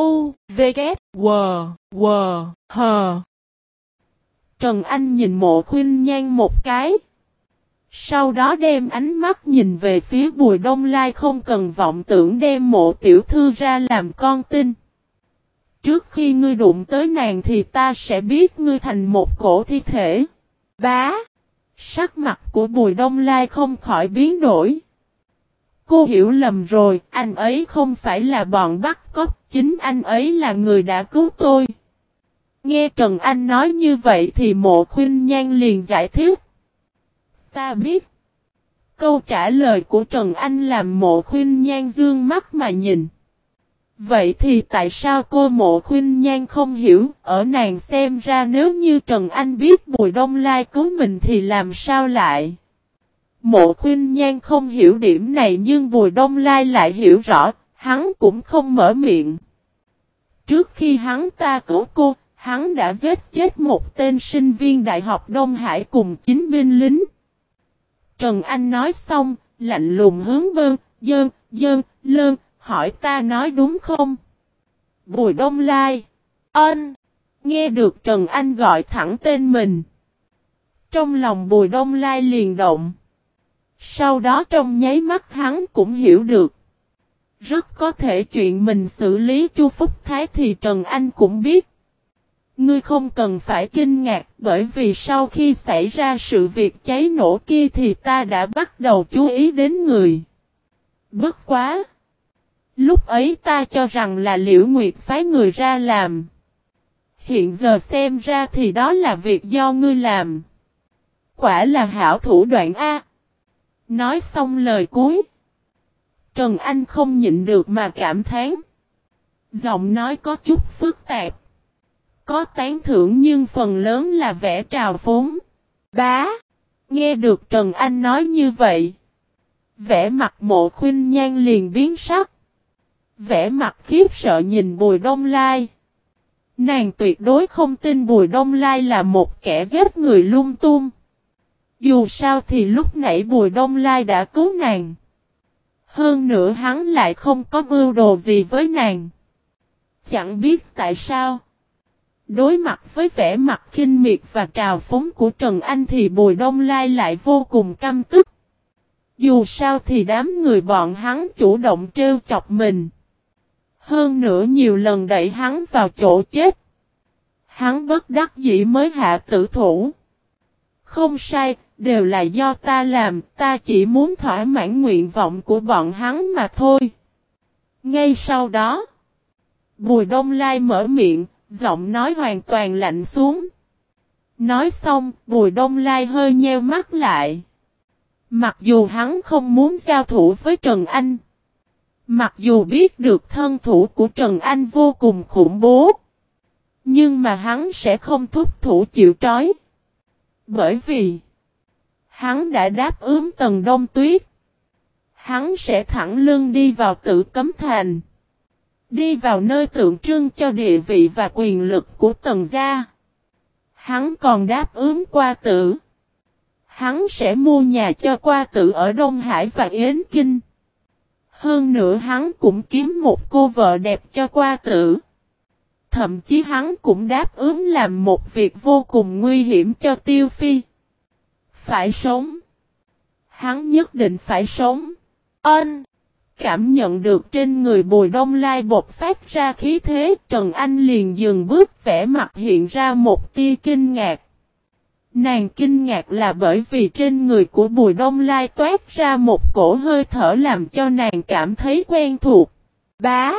U, V, K, W, W, H. Trần Anh nhìn mộ khuyên nhan một cái. Sau đó đem ánh mắt nhìn về phía bùi đông lai không cần vọng tưởng đem mộ tiểu thư ra làm con tin. Trước khi ngươi đụng tới nàng thì ta sẽ biết ngươi thành một cổ thi thể. Bá. Sắc mặt của bùi đông lai không khỏi biến đổi. Cô hiểu lầm rồi, anh ấy không phải là bọn bắt cóc, chính anh ấy là người đã cứu tôi. Nghe Trần Anh nói như vậy thì mộ khuyên nhan liền giải thích. Ta biết. Câu trả lời của Trần Anh làm mộ khuyên nhan dương mắt mà nhìn. Vậy thì tại sao cô mộ khuyên nhan không hiểu, ở nàng xem ra nếu như Trần Anh biết Bùi Đông Lai cứu mình thì làm sao lại? Mộ khuyên nhan không hiểu điểm này nhưng Bùi Đông Lai lại hiểu rõ, hắn cũng không mở miệng. Trước khi hắn ta cứu cô, hắn đã giết chết một tên sinh viên Đại học Đông Hải cùng chính binh lính. Trần Anh nói xong, lạnh lùng hướng bơn, dơn, dơn, lơn, hỏi ta nói đúng không? Bùi Đông Lai. Ân. Nghe được Trần Anh gọi thẳng tên mình. Trong lòng Bùi Đông Lai liền động. Sau đó trong nháy mắt hắn cũng hiểu được. Rất có thể chuyện mình xử lý Chu Phúc Thái thì Trần Anh cũng biết. Ngươi không cần phải kinh ngạc bởi vì sau khi xảy ra sự việc cháy nổ kia thì ta đã bắt đầu chú ý đến người. Bất quá! Lúc ấy ta cho rằng là Liễu Nguyệt phái người ra làm. Hiện giờ xem ra thì đó là việc do ngươi làm. Quả là hảo thủ đoạn A. Nói xong lời cuối. Trần Anh không nhịn được mà cảm thán. Giọng nói có chút phức tạp. Có tán thưởng nhưng phần lớn là vẻ trào phúng. Bá. Nghe được Trần Anh nói như vậy. Vẻ mặt mộ khuyên nhan liền biến sắc. Vẻ mặt khiếp sợ nhìn Bùi Đông Lai. Nàng tuyệt đối không tin Bùi Đông Lai là một kẻ giết người lung tung. Dù sao thì lúc nãy Bùi Đông Lai đã cứu nàng. Hơn nữa hắn lại không có mưu đồ gì với nàng. Chẳng biết tại sao. Đối mặt với vẻ mặt khinh miệt và trào phúng của Trần Anh thì Bùi Đông Lai lại vô cùng căm tức. Dù sao thì đám người bọn hắn chủ động trêu chọc mình. Hơn nữa nhiều lần đẩy hắn vào chỗ chết. Hắn bất đắc dĩ mới hạ tử thủ. Không sai, đều là do ta làm, ta chỉ muốn thỏa mãn nguyện vọng của bọn hắn mà thôi. Ngay sau đó, Bùi Đông Lai mở miệng, giọng nói hoàn toàn lạnh xuống. Nói xong, Bùi Đông Lai hơi nheo mắt lại. Mặc dù hắn không muốn giao thủ với Trần Anh. Mặc dù biết được thân thủ của Trần Anh vô cùng khủng bố. Nhưng mà hắn sẽ không thúc thủ chịu trói. Bởi vì Hắn đã đáp ứng tầng đông tuyết. Hắn sẽ thẳng lưng đi vào tự cấm thành. Đi vào nơi tượng trưng cho địa vị và quyền lực của tầng gia. Hắn còn đáp ứng qua tử. Hắn sẽ mua nhà cho qua tử ở Đông Hải và Yến Kinh. Hơn nữa hắn cũng kiếm một cô vợ đẹp cho qua tử. Thậm chí hắn cũng đáp ứng làm một việc vô cùng nguy hiểm cho Tiêu Phi. Phải sống. Hắn nhất định phải sống. Ân. Cảm nhận được trên người bùi đông lai bột phát ra khí thế, Trần Anh liền dừng bước vẽ mặt hiện ra một tia kinh ngạc. Nàng kinh ngạc là bởi vì trên người của bùi đông lai toát ra một cổ hơi thở làm cho nàng cảm thấy quen thuộc. Bá!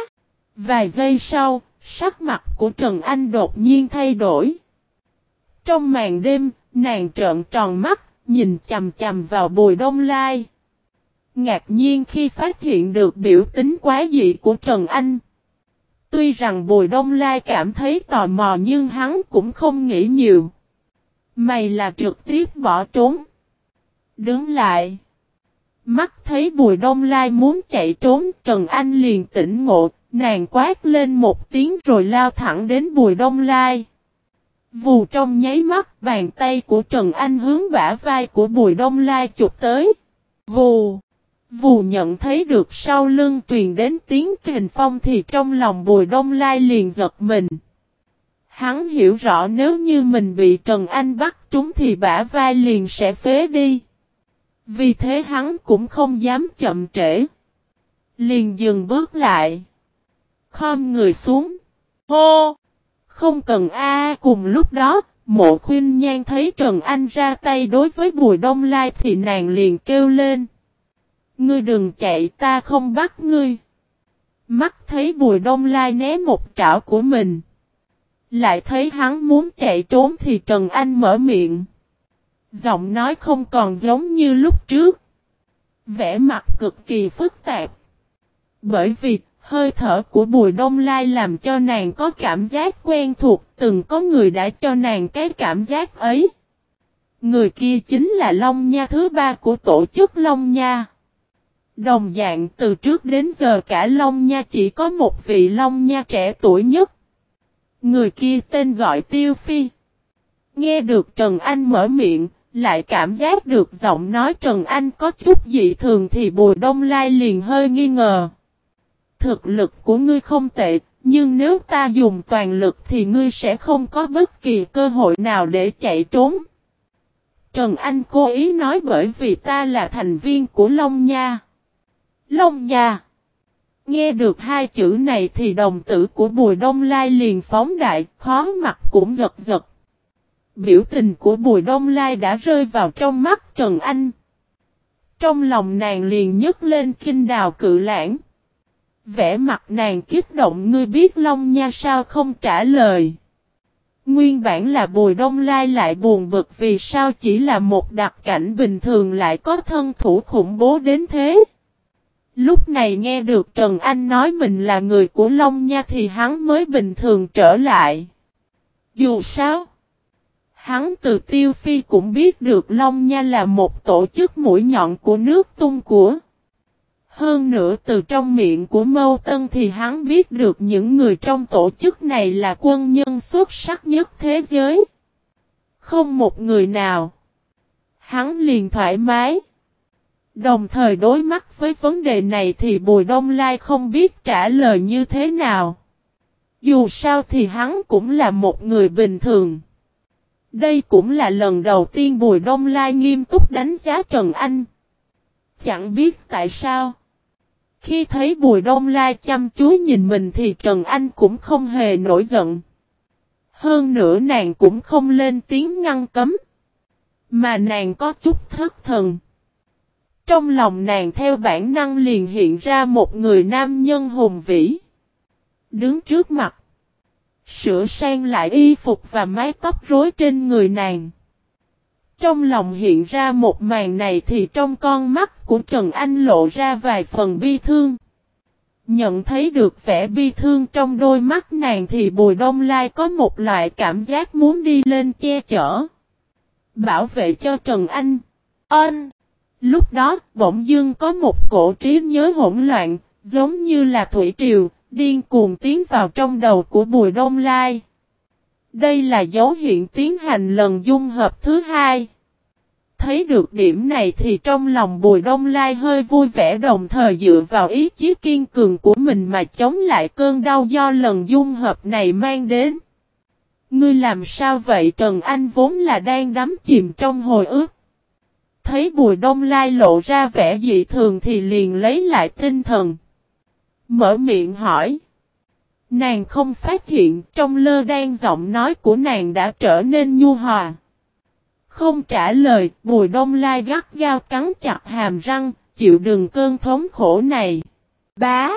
Vài giây sau, sắc mặt của Trần Anh đột nhiên thay đổi. Trong màn đêm, nàng trợn tròn mắt, nhìn chầm chầm vào bùi đông lai. Ngạc nhiên khi phát hiện được biểu tính quá dị của Trần Anh. Tuy rằng bùi đông lai cảm thấy tò mò nhưng hắn cũng không nghĩ nhiều. Mày là trực tiếp bỏ trốn. Đứng lại. Mắt thấy bùi đông lai muốn chạy trốn Trần Anh liền tỉnh ngộ, nàng quát lên một tiếng rồi lao thẳng đến bùi đông lai. Vù trong nháy mắt, bàn tay của Trần Anh hướng bả vai của Bùi Đông Lai chụp tới. Vù. Vù nhận thấy được sau lưng truyền đến tiếng kình phong thì trong lòng Bùi Đông Lai liền giật mình. Hắn hiểu rõ nếu như mình bị Trần Anh bắt trúng thì bả vai liền sẽ phế đi. Vì thế hắn cũng không dám chậm trễ. Liền dừng bước lại. Khom người xuống. Hô! Không cần a cùng lúc đó, mộ khuyên nhan thấy Trần Anh ra tay đối với Bùi Đông Lai thì nàng liền kêu lên. Ngươi đừng chạy ta không bắt ngươi. Mắt thấy Bùi Đông Lai né một trảo của mình. Lại thấy hắn muốn chạy trốn thì Trần Anh mở miệng. Giọng nói không còn giống như lúc trước. Vẽ mặt cực kỳ phức tạp. Bởi vì hơi thở của Bùi Đông Lai làm cho nàng có cảm giác quen thuộc. Từng có người đã cho nàng cái cảm giác ấy. Người kia chính là Long Nha thứ ba của tổ chức Long Nha. Đồng dạng từ trước đến giờ cả Long Nha chỉ có một vị Long Nha trẻ tuổi nhất. Người kia tên gọi Tiêu Phi. Nghe được Trần Anh mở miệng, lại cảm giác được giọng nói Trần Anh có chút dị thường thì Bùi Đông Lai liền hơi nghi ngờ. Thực lực của ngươi không tệ, nhưng nếu ta dùng toàn lực thì ngươi sẽ không có bất kỳ cơ hội nào để chạy trốn. Trần Anh cố ý nói bởi vì ta là thành viên của Long Nha. Long Nha Nghe được hai chữ này thì đồng tử của Bùi Đông Lai liền phóng đại, khó mặt cũng giật giật. Biểu tình của Bùi Đông Lai đã rơi vào trong mắt Trần Anh. Trong lòng nàng liền nhấc lên kinh đào cự lãng. Vẽ mặt nàng kích động ngươi biết Long Nha sao không trả lời. Nguyên bản là Bùi Đông Lai lại buồn bực vì sao chỉ là một đặc cảnh bình thường lại có thân thủ khủng bố đến thế. Lúc này nghe được Trần Anh nói mình là người của Long Nha thì hắn mới bình thường trở lại. Dù sao, hắn từ Tiêu Phi cũng biết được Long Nha là một tổ chức mũi nhọn của nước tung của. Hơn nữa từ trong miệng của Mâu Tân thì hắn biết được những người trong tổ chức này là quân nhân xuất sắc nhất thế giới. Không một người nào. Hắn liền thoải mái. Đồng thời đối mắt với vấn đề này thì Bùi Đông Lai không biết trả lời như thế nào. Dù sao thì hắn cũng là một người bình thường. Đây cũng là lần đầu tiên Bùi Đông Lai nghiêm túc đánh giá Trần Anh. Chẳng biết tại sao. Khi thấy Bùi Đông Lai chăm chú nhìn mình thì Trần Anh cũng không hề nổi giận. Hơn nữa nàng cũng không lên tiếng ngăn cấm. Mà nàng có chút thất thần. Trong lòng nàng theo bản năng liền hiện ra một người nam nhân hùng vĩ. Đứng trước mặt. Sửa sang lại y phục và mái tóc rối trên người nàng. Trong lòng hiện ra một màn này thì trong con mắt của Trần Anh lộ ra vài phần bi thương. Nhận thấy được vẻ bi thương trong đôi mắt nàng thì Bùi Đông Lai có một loại cảm giác muốn đi lên che chở. Bảo vệ cho Trần Anh. Ân. Lúc đó, bỗng dưng có một cổ trí nhớ hỗn loạn, giống như là thủy triều, điên cuồng tiến vào trong đầu của Bùi Đông Lai. Đây là dấu hiện tiến hành lần dung hợp thứ hai. Thấy được điểm này thì trong lòng Bùi Đông Lai hơi vui vẻ đồng thời dựa vào ý chí kiên cường của mình mà chống lại cơn đau do lần dung hợp này mang đến. Ngươi làm sao vậy Trần Anh vốn là đang đắm chìm trong hồi ức. Thấy Bùi Đông Lai lộ ra vẻ dị thường thì liền lấy lại tinh thần. Mở miệng hỏi. Nàng không phát hiện, trong lơ đen giọng nói của nàng đã trở nên nhu hòa. Không trả lời, Bùi Đông Lai gắt gao cắn chặt hàm răng, chịu đựng cơn thống khổ này. Bá!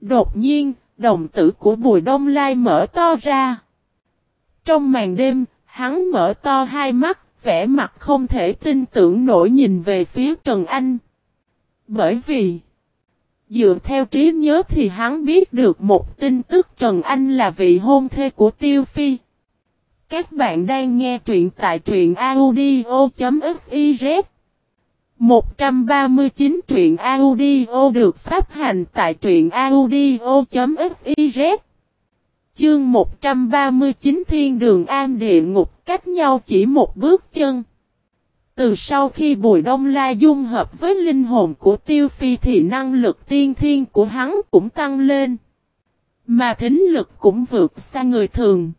Đột nhiên, đồng tử của Bùi Đông Lai mở to ra. Trong màn đêm, hắn mở to hai mắt, vẻ mặt không thể tin tưởng nổi nhìn về phía Trần Anh. Bởi vì, dựa theo trí nhớ thì hắn biết được một tin tức Trần Anh là vị hôn thê của Tiêu Phi. Các bạn đang nghe truyện tại truyện audio.fiz 139 truyện audio được phát hành tại truyện audio.fiz Chương 139 Thiên đường an địa ngục cách nhau chỉ một bước chân. Từ sau khi Bùi Đông La dung hợp với linh hồn của Tiêu Phi thì năng lực tiên thiên của hắn cũng tăng lên. Mà thính lực cũng vượt xa người thường.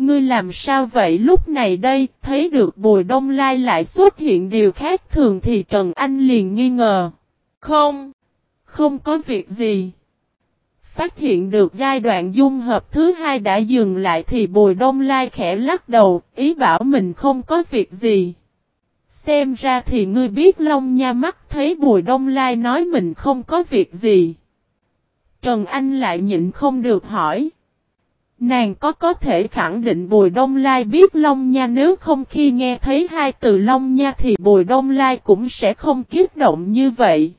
Ngươi làm sao vậy lúc này đây, thấy được Bùi Đông Lai lại xuất hiện điều khác thường thì Trần Anh liền nghi ngờ. Không, không có việc gì. Phát hiện được giai đoạn dung hợp thứ hai đã dừng lại thì Bùi Đông Lai khẽ lắc đầu, ý bảo mình không có việc gì. Xem ra thì ngươi biết Long Nha mắt thấy Bùi Đông Lai nói mình không có việc gì. Trần Anh lại nhịn không được hỏi. Nàng có có thể khẳng định Bùi Đông Lai biết Long Nha nếu không khi nghe thấy hai từ Long Nha thì Bùi Đông Lai cũng sẽ không kiết động như vậy.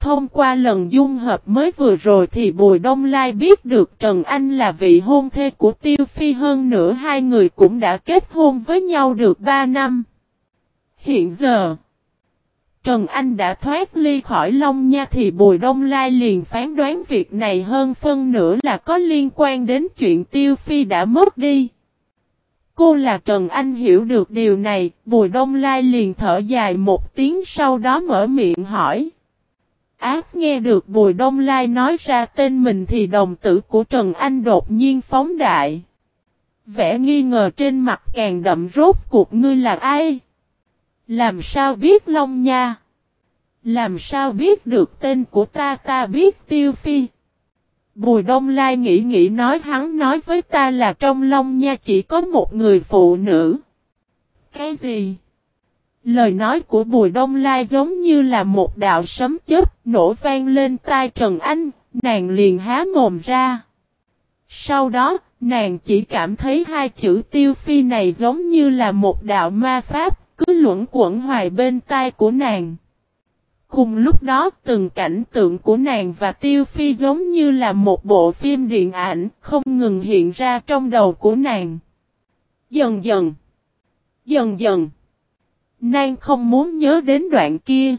Thông qua lần dung hợp mới vừa rồi thì Bùi Đông Lai biết được Trần Anh là vị hôn thê của Tiêu Phi hơn nữa hai người cũng đã kết hôn với nhau được 3 năm. Hiện giờ, Trần Anh đã thoát ly khỏi Long Nha thì Bùi Đông Lai liền phán đoán việc này hơn phân nửa là có liên quan đến chuyện Tiêu Phi đã mất đi. Cô là Trần Anh hiểu được điều này, Bùi Đông Lai liền thở dài một tiếng sau đó mở miệng hỏi. Ác nghe được Bùi Đông Lai nói ra tên mình thì đồng tử của Trần Anh đột nhiên phóng đại. Vẻ nghi ngờ trên mặt càng đậm rốt cuộc ngươi là ai? Làm sao biết Long Nha? Làm sao biết được tên của ta ta biết Tiêu Phi? Bùi Đông Lai nghĩ nghĩ nói hắn nói với ta là trong Long Nha chỉ có một người phụ nữ. Cái gì? Lời nói của Bùi Đông Lai giống như là một đạo sấm chớp nổ vang lên tai Trần Anh, nàng liền há mồm ra. Sau đó, nàng chỉ cảm thấy hai chữ tiêu phi này giống như là một đạo ma pháp, cứ luẩn quẩn hoài bên tai của nàng. Cùng lúc đó, từng cảnh tượng của nàng và tiêu phi giống như là một bộ phim điện ảnh không ngừng hiện ra trong đầu của nàng. Dần dần, dần dần. Nàng không muốn nhớ đến đoạn kia.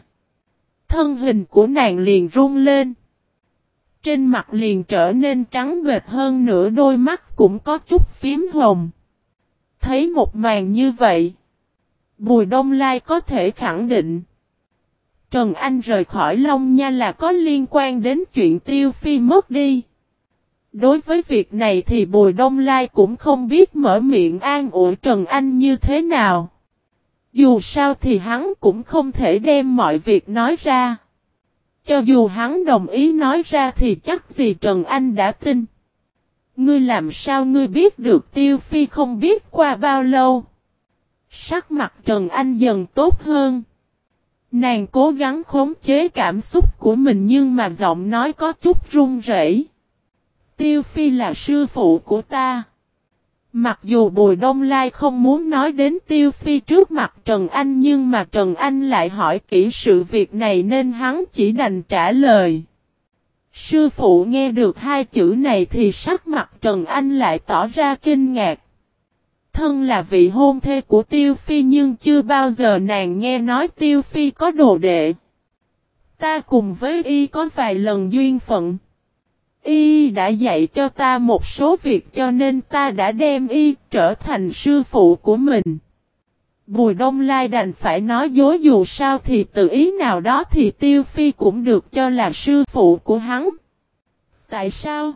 Thân hình của nàng liền run lên. Trên mặt liền trở nên trắng bệt hơn nửa đôi mắt cũng có chút phím hồng. Thấy một màn như vậy. Bùi Đông Lai có thể khẳng định. Trần Anh rời khỏi Long Nha là có liên quan đến chuyện Tiêu Phi mất đi. Đối với việc này thì Bùi Đông Lai cũng không biết mở miệng an ủi Trần Anh như thế nào. Dù sao thì hắn cũng không thể đem mọi việc nói ra. Cho dù hắn đồng ý nói ra thì chắc gì Trần Anh đã tin. Ngươi làm sao ngươi biết được Tiêu Phi không biết qua bao lâu. Sắc mặt Trần Anh dần tốt hơn. Nàng cố gắng khống chế cảm xúc của mình nhưng mà giọng nói có chút run rẩy. Tiêu Phi là sư phụ của ta. Mặc dù Bùi Đông Lai không muốn nói đến Tiêu Phi trước mặt Trần Anh nhưng mà Trần Anh lại hỏi kỹ sự việc này nên hắn chỉ đành trả lời. Sư phụ nghe được hai chữ này thì sắc mặt Trần Anh lại tỏ ra kinh ngạc. Thân là vị hôn thê của Tiêu Phi nhưng chưa bao giờ nàng nghe nói Tiêu Phi có đồ đệ. Ta cùng với y có vài lần duyên phận. Y đã dạy cho ta một số việc cho nên ta đã đem y trở thành sư phụ của mình. Bùi Đông Lai đành phải nói dối dù sao thì tự ý nào đó thì Tiêu Phi cũng được cho là sư phụ của hắn. Tại sao?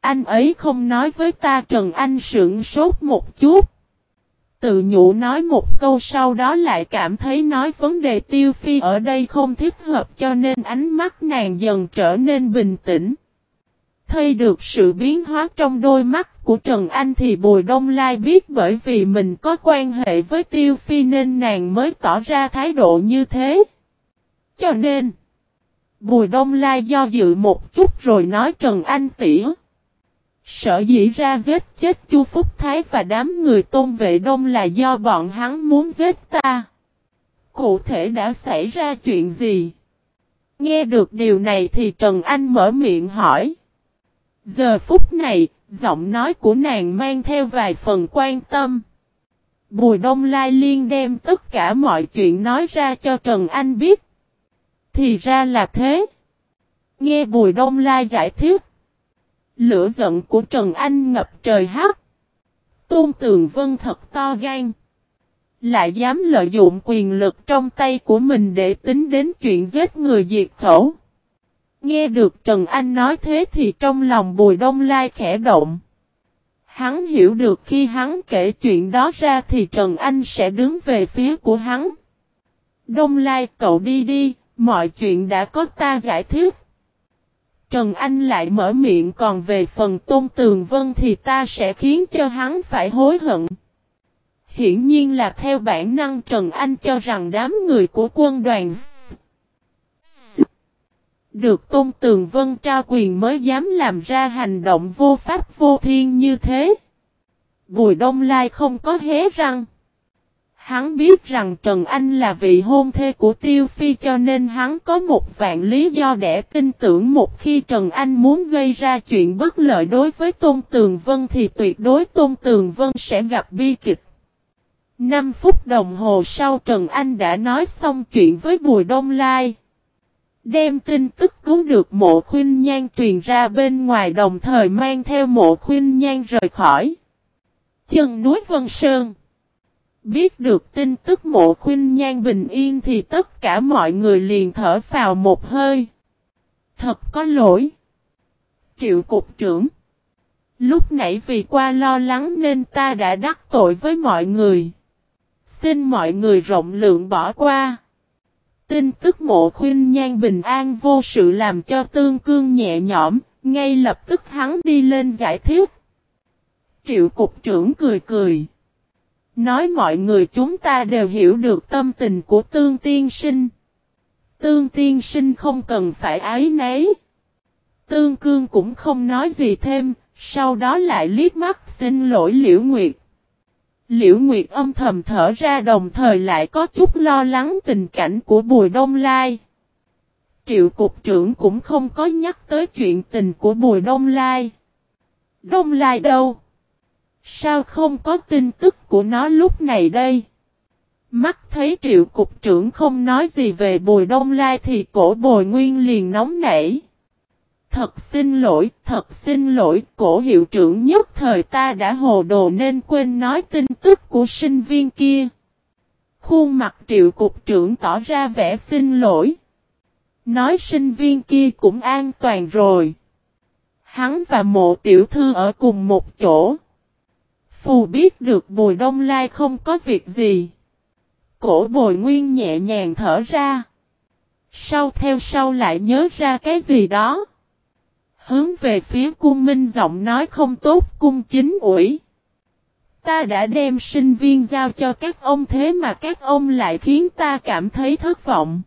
Anh ấy không nói với ta Trần Anh sững sốt một chút. Tự nhủ nói một câu sau đó lại cảm thấy nói vấn đề Tiêu Phi ở đây không thích hợp cho nên ánh mắt nàng dần trở nên bình tĩnh. Thấy được sự biến hóa trong đôi mắt của Trần Anh thì Bùi Đông Lai biết bởi vì mình có quan hệ với Tiêu Phi nên nàng mới tỏ ra thái độ như thế. Cho nên, Bùi Đông Lai do dự một chút rồi nói Trần Anh tỉa. Sở dĩ ra giết chết Chu Phúc Thái và đám người tôn vệ đông là do bọn hắn muốn giết ta. Cụ thể đã xảy ra chuyện gì? Nghe được điều này thì Trần Anh mở miệng hỏi. Giờ phút này, giọng nói của nàng mang theo vài phần quan tâm. Bùi Đông Lai Liên đem tất cả mọi chuyện nói ra cho Trần Anh biết. Thì ra là thế. Nghe Bùi Đông Lai giải thích. Lửa giận của Trần Anh ngập trời hắc. Tôn Tường Vân thật to gan. Lại dám lợi dụng quyền lực trong tay của mình để tính đến chuyện giết người diệt khẩu. Nghe được Trần Anh nói thế thì trong lòng Bùi Đông Lai khẽ động. Hắn hiểu được khi hắn kể chuyện đó ra thì Trần Anh sẽ đứng về phía của hắn. Đông Lai cậu đi đi, mọi chuyện đã có ta giải thích. Trần Anh lại mở miệng, còn về phần Tôn Tường Vân thì ta sẽ khiến cho hắn phải hối hận. Hiển nhiên là theo bản năng Trần Anh cho rằng đám người của quân đoàn được Tôn Tường Vân trao quyền mới dám làm ra hành động vô pháp vô thiên như thế. Bùi Đông Lai không có hé răng. Hắn biết rằng Trần Anh là vị hôn thê của Tiêu Phi cho nên hắn có một vạn lý do để tin tưởng một khi Trần Anh muốn gây ra chuyện bất lợi đối với Tôn Tường Vân thì tuyệt đối Tôn Tường Vân sẽ gặp bi kịch. 5 phút đồng hồ sau Trần Anh đã nói xong chuyện với Bùi Đông Lai. Đem tin tức cứu được mộ khuyên nhan truyền ra bên ngoài đồng thời mang theo mộ khuyên nhan rời khỏi. Chân núi Vân Sơn Biết được tin tức mộ khuyên nhan bình yên thì tất cả mọi người liền thở vào một hơi. Thật có lỗi. Triệu cục trưởng. Lúc nãy vì qua lo lắng nên ta đã đắc tội với mọi người. Xin mọi người rộng lượng bỏ qua. Tin tức mộ khuyên nhan bình an vô sự làm cho tương cương nhẹ nhõm, ngay lập tức hắn đi lên giải thích. Triệu cục trưởng cười cười. Nói mọi người chúng ta đều hiểu được tâm tình của tương tiên sinh. Tương tiên sinh không cần phải ái nấy. Tương cương cũng không nói gì thêm, sau đó lại liếc mắt xin lỗi Liễu Nguyệt. Liễu Nguyệt âm thầm thở ra đồng thời lại có chút lo lắng tình cảnh của Bùi Đông Lai. Triệu Cục trưởng cũng không có nhắc tới chuyện tình của Bùi Đông Lai. Đông Lai đâu? Sao không có tin tức của nó lúc này đây? Mắt thấy triệu cục trưởng không nói gì về bồi đông lai thì cổ bồi nguyên liền nóng nảy. Thật xin lỗi, thật xin lỗi, cổ hiệu trưởng nhất thời ta đã hồ đồ nên quên nói tin tức của sinh viên kia. Khuôn mặt triệu cục trưởng tỏ ra vẻ xin lỗi. Nói sinh viên kia cũng an toàn rồi. Hắn và mộ tiểu thư ở cùng một chỗ. Phù biết được bùi đông lai không có việc gì. Cổ bồi nguyên nhẹ nhàng thở ra. Sau theo sau lại nhớ ra cái gì đó. Hướng về phía cung minh giọng nói không tốt cung chính ủi. Ta đã đem sinh viên giao cho các ông thế mà các ông lại khiến ta cảm thấy thất vọng.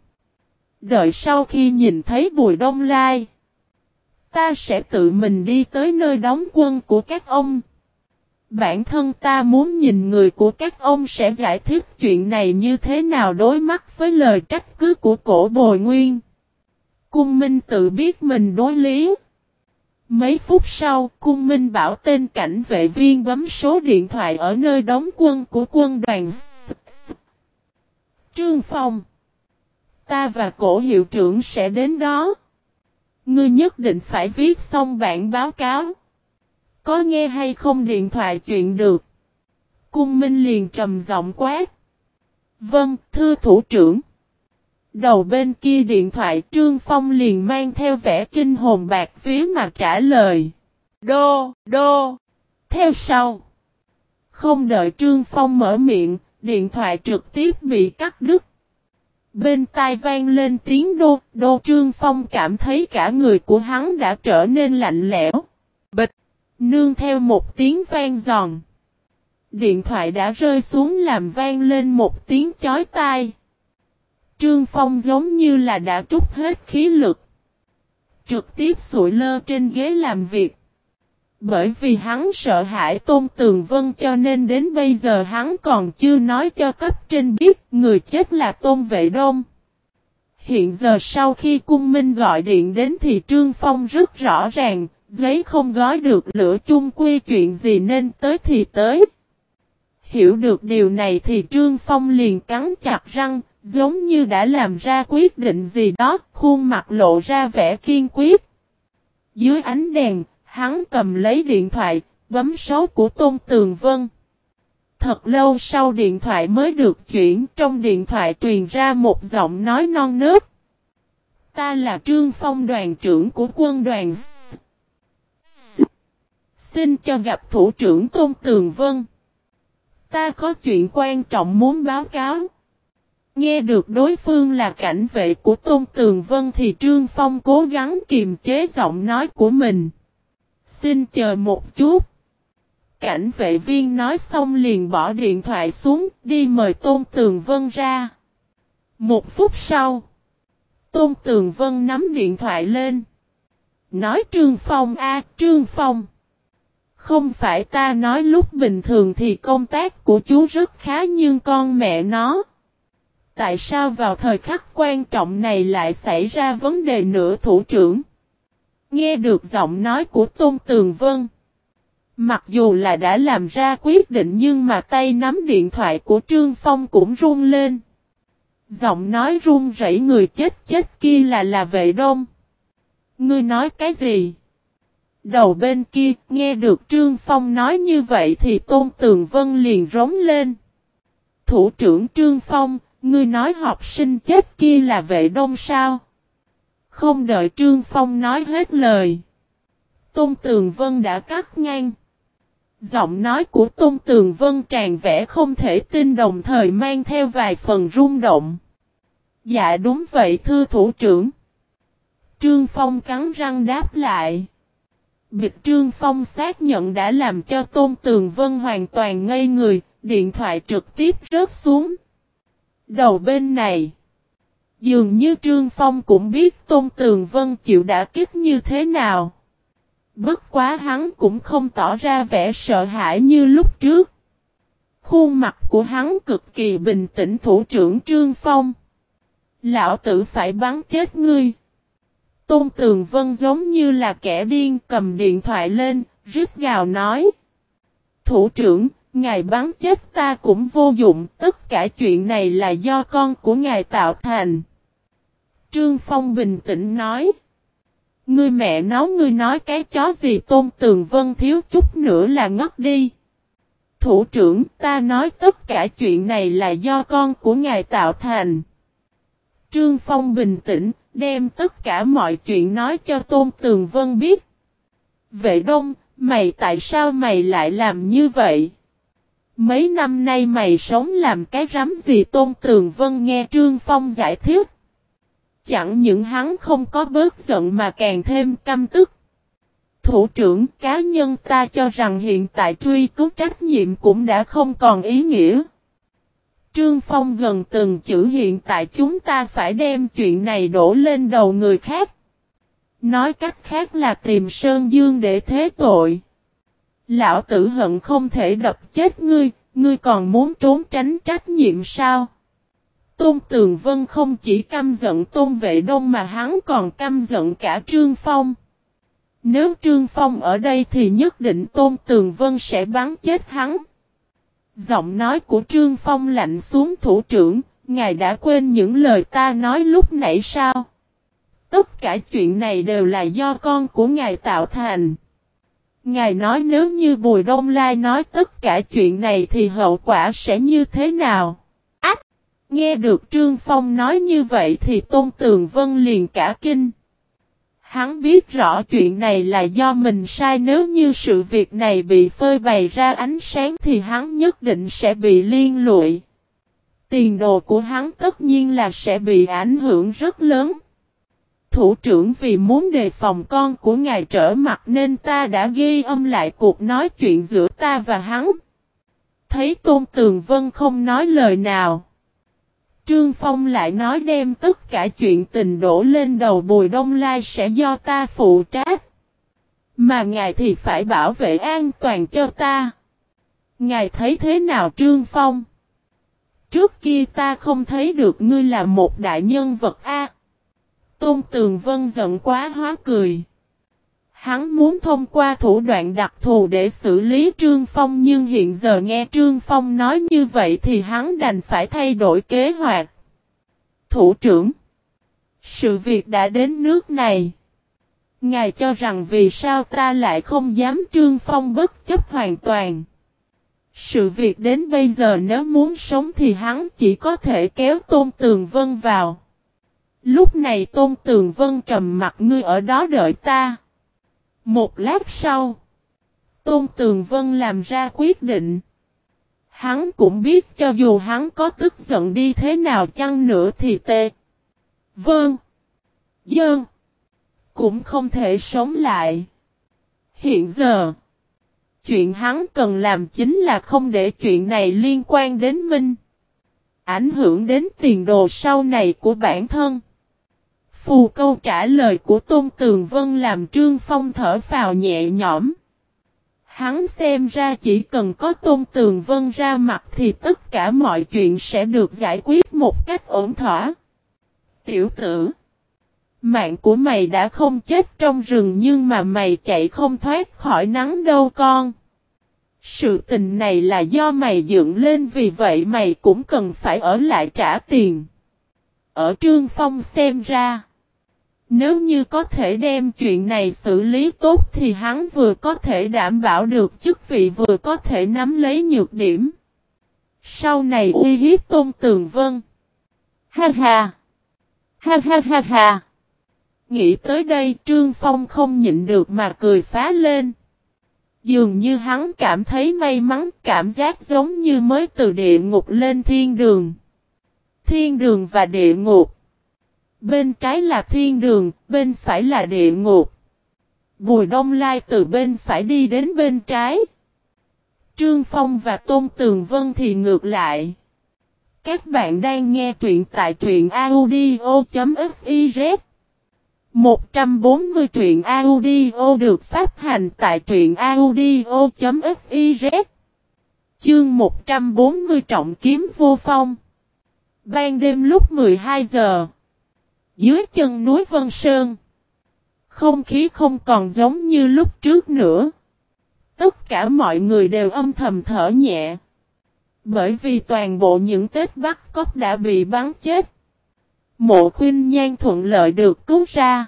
Đợi sau khi nhìn thấy bùi đông lai. Ta sẽ tự mình đi tới nơi đóng quân của các ông. Bản thân ta muốn nhìn người của các ông sẽ giải thích chuyện này như thế nào đối mắt với lời trách cứ của cổ bồi nguyên. Cung Minh tự biết mình đối lý. Mấy phút sau, Cung Minh bảo tên cảnh vệ viên bấm số điện thoại ở nơi đóng quân của quân đoàn Trương Phong Ta và cổ hiệu trưởng sẽ đến đó. Ngươi nhất định phải viết xong bản báo cáo. Có nghe hay không điện thoại chuyện được. Cung Minh liền trầm giọng quát. Vâng, thưa thủ trưởng. Đầu bên kia điện thoại Trương Phong liền mang theo vẻ kinh hồn bạc phía mà trả lời. Đô, đô. Theo sau. Không đợi Trương Phong mở miệng, điện thoại trực tiếp bị cắt đứt. Bên tai vang lên tiếng đô, đô Trương Phong cảm thấy cả người của hắn đã trở nên lạnh lẽo. Bịch. Nương theo một tiếng vang giòn. Điện thoại đã rơi xuống làm vang lên một tiếng chói tai. Trương Phong giống như là đã trút hết khí lực. Trực tiếp sụi lơ trên ghế làm việc. Bởi vì hắn sợ hãi Tôn Tường Vân cho nên đến bây giờ hắn còn chưa nói cho cấp trên biết người chết là Tôn Vệ Đông. Hiện giờ sau khi cung minh gọi điện đến thì Trương Phong rất rõ ràng, Giấy không gói được lửa chung quy chuyện gì nên tới thì tới. Hiểu được điều này thì Trương Phong liền cắn chặt răng, giống như đã làm ra quyết định gì đó, khuôn mặt lộ ra vẻ kiên quyết. Dưới ánh đèn, hắn cầm lấy điện thoại, bấm số của Tôn Tường Vân. Thật lâu sau điện thoại mới được chuyển, trong điện thoại truyền ra một giọng nói non nớt. Ta là Trương Phong đoàn trưởng của quân đoàn Xin cho gặp thủ trưởng Tôn Tường Vân. Ta có chuyện quan trọng muốn báo cáo. Nghe được đối phương là cảnh vệ của Tôn Tường Vân thì Trương Phong cố gắng kiềm chế giọng nói của mình. Xin chờ một chút. Cảnh vệ viên nói xong liền bỏ điện thoại xuống, đi mời Tôn Tường Vân ra. Một phút sau. Tôn Tường Vân nắm điện thoại lên. Nói Trương Phong, a, Trương Phong. Không phải ta nói lúc bình thường thì công tác của chú rất khá nhưng con mẹ nó. Tại sao vào thời khắc quan trọng này lại xảy ra vấn đề nữa thủ trưởng? Nghe được giọng nói của Tôn Tường Vân. Mặc dù là đã làm ra quyết định nhưng mà tay nắm điện thoại của Trương Phong cũng run lên. Giọng nói run rẩy người chết chết kia là là vệ đông. Ngươi nói cái gì? Đầu bên kia nghe được Trương Phong nói như vậy thì Tôn Tường Vân liền rống lên. Thủ trưởng Trương Phong, ngươi nói học sinh chết kia là vệ đông sao? Không đợi Trương Phong nói hết lời. Tôn Tường Vân đã cắt ngang. Giọng nói của Tôn Tường Vân tràn vẻ không thể tin đồng thời mang theo vài phần rung động. Dạ đúng vậy thưa thủ trưởng. Trương Phong cắn răng đáp lại. Bịch Trương Phong xác nhận đã làm cho Tôn Tường Vân hoàn toàn ngây người, điện thoại trực tiếp rớt xuống. Đầu bên này. Dường như Trương Phong cũng biết Tôn Tường Vân chịu đã kích như thế nào. Bất quá hắn cũng không tỏ ra vẻ sợ hãi như lúc trước. Khuôn mặt của hắn cực kỳ bình tĩnh thủ trưởng Trương Phong. Lão tử phải bắn chết ngươi. Tôn Tường Vân giống như là kẻ điên cầm điện thoại lên, rít gào nói. Thủ trưởng, ngài bắn chết ta cũng vô dụng, tất cả chuyện này là do con của ngài tạo thành. Trương Phong bình tĩnh nói. Ngươi mẹ nó ngươi nói cái chó gì Tôn Tường Vân thiếu chút nữa là ngất đi. Thủ trưởng ta nói tất cả chuyện này là do con của ngài tạo thành. Trương Phong bình tĩnh, đem tất cả mọi chuyện nói cho Tôn Tường Vân biết. Vệ đông, mày tại sao mày lại làm như vậy? Mấy năm nay mày sống làm cái rắm gì Tôn Tường Vân nghe Trương Phong giải thích. Chẳng những hắn không có bớt giận mà càng thêm căm tức. Thủ trưởng cá nhân ta cho rằng hiện tại truy cứu trách nhiệm cũng đã không còn ý nghĩa. Trương Phong gần từng chữ hiện tại chúng ta phải đem chuyện này đổ lên đầu người khác. Nói cách khác là tìm Sơn Dương để thế tội. Lão tử hận không thể đập chết ngươi, ngươi còn muốn trốn tránh trách nhiệm sao? Tôn Tường Vân không chỉ căm giận Tôn Vệ Đông mà hắn còn căm giận cả Trương Phong. Nếu Trương Phong ở đây thì nhất định Tôn Tường Vân sẽ bắn chết hắn. Giọng nói của Trương Phong lạnh xuống thủ trưởng, ngài đã quên những lời ta nói lúc nãy sao? Tất cả chuyện này đều là do con của ngài tạo thành. Ngài nói nếu như Bùi Đông Lai nói tất cả chuyện này thì hậu quả sẽ như thế nào? Ách! Nghe được Trương Phong nói như vậy thì Tôn Tường Vân liền cả kinh. Hắn biết rõ chuyện này là do mình sai, nếu như sự việc này bị phơi bày ra ánh sáng thì hắn nhất định sẽ bị liên lụy. Tiền đồ của hắn tất nhiên là sẽ bị ảnh hưởng rất lớn. Thủ trưởng vì muốn đề phòng con của ngài trở mặt nên ta đã ghi âm lại cuộc nói chuyện giữa ta và hắn. Thấy Tôn Tường Vân không nói lời nào. Trương Phong lại nói đem tất cả chuyện tình đổ lên đầu Bùi Đông Lai sẽ do ta phụ trách. Mà ngài thì phải bảo vệ an toàn cho ta. Ngài thấy thế nào Trương Phong? Trước kia ta không thấy được ngươi là một đại nhân vật A. Tôn Tường Vân giận quá hóa cười. Hắn muốn thông qua thủ đoạn đặc thù để xử lý Trương Phong nhưng hiện giờ nghe Trương Phong nói như vậy thì hắn đành phải thay đổi kế hoạch. Thủ trưởng, Sự việc đã đến nước này. Ngài cho rằng vì sao ta lại không dám Trương Phong bất chấp hoàn toàn. Sự việc đến bây giờ nếu muốn sống thì hắn chỉ có thể kéo Tôn Tường Vân vào. Lúc này Tôn Tường Vân trầm mặt, ngươi ở đó đợi ta. Một lát sau, Tôn Tường Vân làm ra quyết định. Hắn cũng biết cho dù hắn có tức giận đi thế nào chăng nữa thì tê. Vâng. Dơn. Cũng không thể sống lại. Hiện giờ. Chuyện hắn cần làm chính là không để chuyện này liên quan đến Minh. Ảnh hưởng đến tiền đồ sau này của bản thân. Phù câu trả lời của Tôn Tường Vân làm Trương Phong thở phào nhẹ nhõm. Hắn xem ra chỉ cần có Tôn Tường Vân ra mặt thì tất cả mọi chuyện sẽ được giải quyết một cách ổn thỏa. Tiểu tử, Mạng của mày đã không chết trong rừng nhưng mà mày chạy không thoát khỏi nắng đâu con. Sự tình này là do mày dựng lên vì vậy mày cũng cần phải ở lại trả tiền. Ở Trương Phong xem ra. Nếu như có thể đem chuyện này xử lý tốt thì hắn vừa có thể đảm bảo được chức vị vừa có thể nắm lấy nhược điểm. Sau này uy hiếp Tôn Tường Vân. Ha ha! Ha ha ha ha! Nghĩ tới đây Trương Phong không nhịn được mà cười phá lên. Dường như hắn cảm thấy may mắn, cảm giác giống như mới từ địa ngục lên thiên đường. Thiên đường và địa ngục. Bên trái là thiên đường, bên phải là địa ngục. Bùi đông lai từ bên phải đi đến bên trái. Trương Phong và Tôn Tường Vân thì ngược lại. Các bạn đang nghe truyện tại truyện audio.fiz 140 truyện audio được phát hành tại truyện audio.fiz Chương 140 trọng kiếm vô phong Ban đêm lúc 12 giờ dưới chân núi Vân Sơn, Không khí không còn giống như lúc trước nữa Tất cả mọi người đều âm thầm thở nhẹ Bởi vì toàn bộ những Tết Bắc Cốc đã bị bắn chết Mộ khuyên nhan thuận lợi được cứu ra.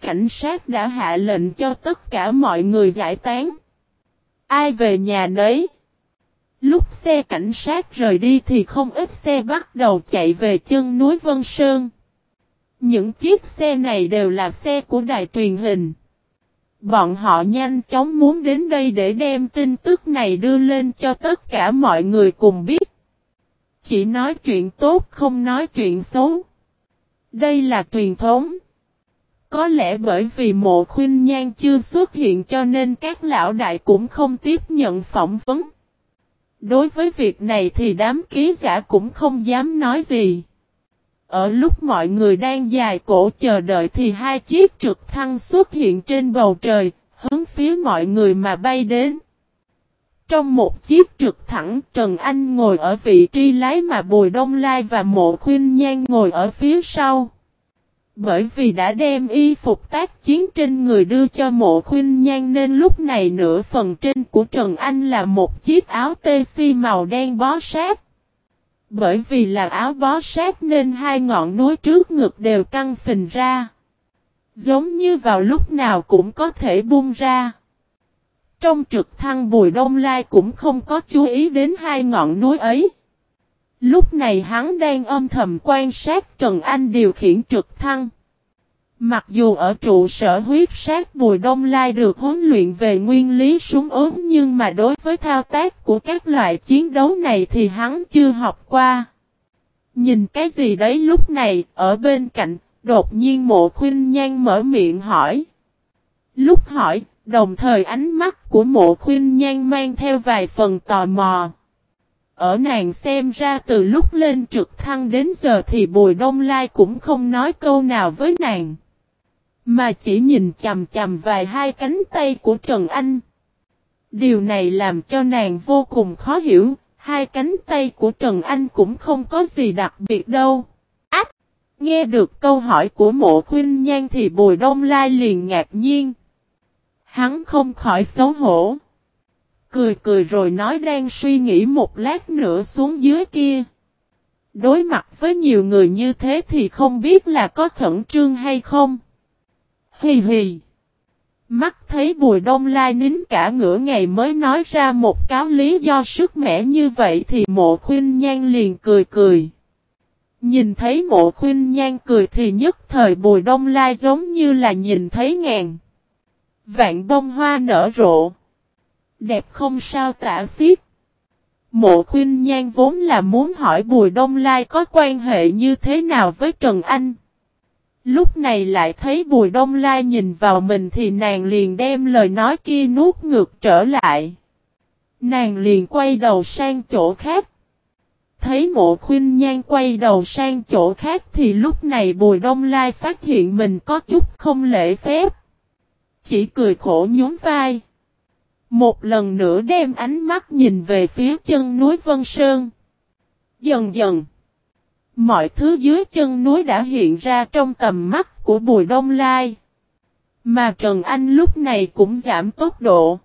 Cảnh sát đã hạ lệnh cho tất cả mọi người giải tán. Ai về nhà nấy? Lúc xe cảnh sát rời đi thì không ít xe bắt đầu chạy về chân núi Vân Sơn. Những chiếc xe này đều là xe của đài truyền hình. Bọn họ nhanh chóng muốn đến đây để đem tin tức này đưa lên cho tất cả mọi người cùng biết. Chỉ nói chuyện tốt, không nói chuyện xấu. Đây là truyền thống. Có lẽ bởi vì mộ khuyên nhan chưa xuất hiện cho nên các lão đại cũng không tiếp nhận phỏng vấn. Đối với việc này thì đám ký giả cũng không dám nói gì. Ở lúc mọi người đang dài cổ chờ đợi thì hai chiếc trực thăng xuất hiện trên bầu trời, hướng phía mọi người mà bay đến. Trong một chiếc trực thẳng Trần Anh ngồi ở vị trí lái mà Bùi Đông Lai và Mộ Khuyên Nhan ngồi ở phía sau. Bởi vì đã đem y phục tác chiến trên người đưa cho mộ khuyên nhan nên lúc này nửa phần trên của Trần Anh là một chiếc áo TC màu đen bó sát. Bởi vì là áo bó sát nên hai ngọn núi trước ngực đều căng phình ra. Giống như vào lúc nào cũng có thể bung ra. Trong trực thăng Bùi Đông Lai cũng không có chú ý đến hai ngọn núi ấy. Lúc này hắn đang âm thầm quan sát Trần Anh điều khiển trực thăng. Mặc dù ở trụ sở huyết sát Bùi Đông Lai được huấn luyện về nguyên lý súng ốm nhưng mà đối với thao tác của các loại chiến đấu này thì hắn chưa học qua. Nhìn cái gì đấy lúc này, ở bên cạnh, đột nhiên mộ khuyên nhan mở miệng hỏi. Lúc hỏi, đồng thời ánh mắt của mộ khuyên nhan mang theo vài phần tò mò. Ở nàng xem ra từ lúc lên trực thăng đến giờ thì Bùi Đông Lai cũng không nói câu nào với nàng. Mà chỉ nhìn chầm chầm vài hai cánh tay của Trần Anh. Điều này làm cho nàng vô cùng khó hiểu, hai cánh tay của Trần Anh cũng không có gì đặc biệt đâu. Ách! Nghe được câu hỏi của mộ khuyên nhan thì Bùi Đông Lai liền ngạc nhiên. Hắn không khỏi xấu hổ. Cười cười rồi nói đang suy nghĩ một lát nữa xuống dưới kia. Đối mặt với nhiều người như thế thì không biết là có khẩn trương hay không. Hì hì. Mắt thấy Bùi Đông Lai nín cả ngửa ngày mới nói ra một cáo lý do sức mẻ như vậy thì mộ khuyên nhan liền cười cười. Nhìn thấy mộ khuyên nhan cười thì nhất thời Bùi Đông Lai giống như là nhìn thấy ngàn. Vạn bông hoa nở rộ. Đẹp không sao tả xiết. Mộ khuyên nhan vốn là muốn hỏi Bùi Đông Lai có quan hệ như thế nào với Trần Anh. Lúc này lại thấy Bùi Đông Lai nhìn vào mình thì nàng liền đem lời nói kia nuốt ngược trở lại. Nàng liền quay đầu sang chỗ khác. Thấy mộ khuyên nhan quay đầu sang chỗ khác thì lúc này Bùi Đông Lai phát hiện mình có chút không lễ phép. Chỉ cười khổ nhún vai. Một lần nữa đem ánh mắt nhìn về phía chân núi Vân Sơn. Dần dần. Mọi thứ dưới chân núi đã hiện ra trong tầm mắt của Bùi Đông Lai. Mà Trần Anh lúc này cũng giảm tốc độ.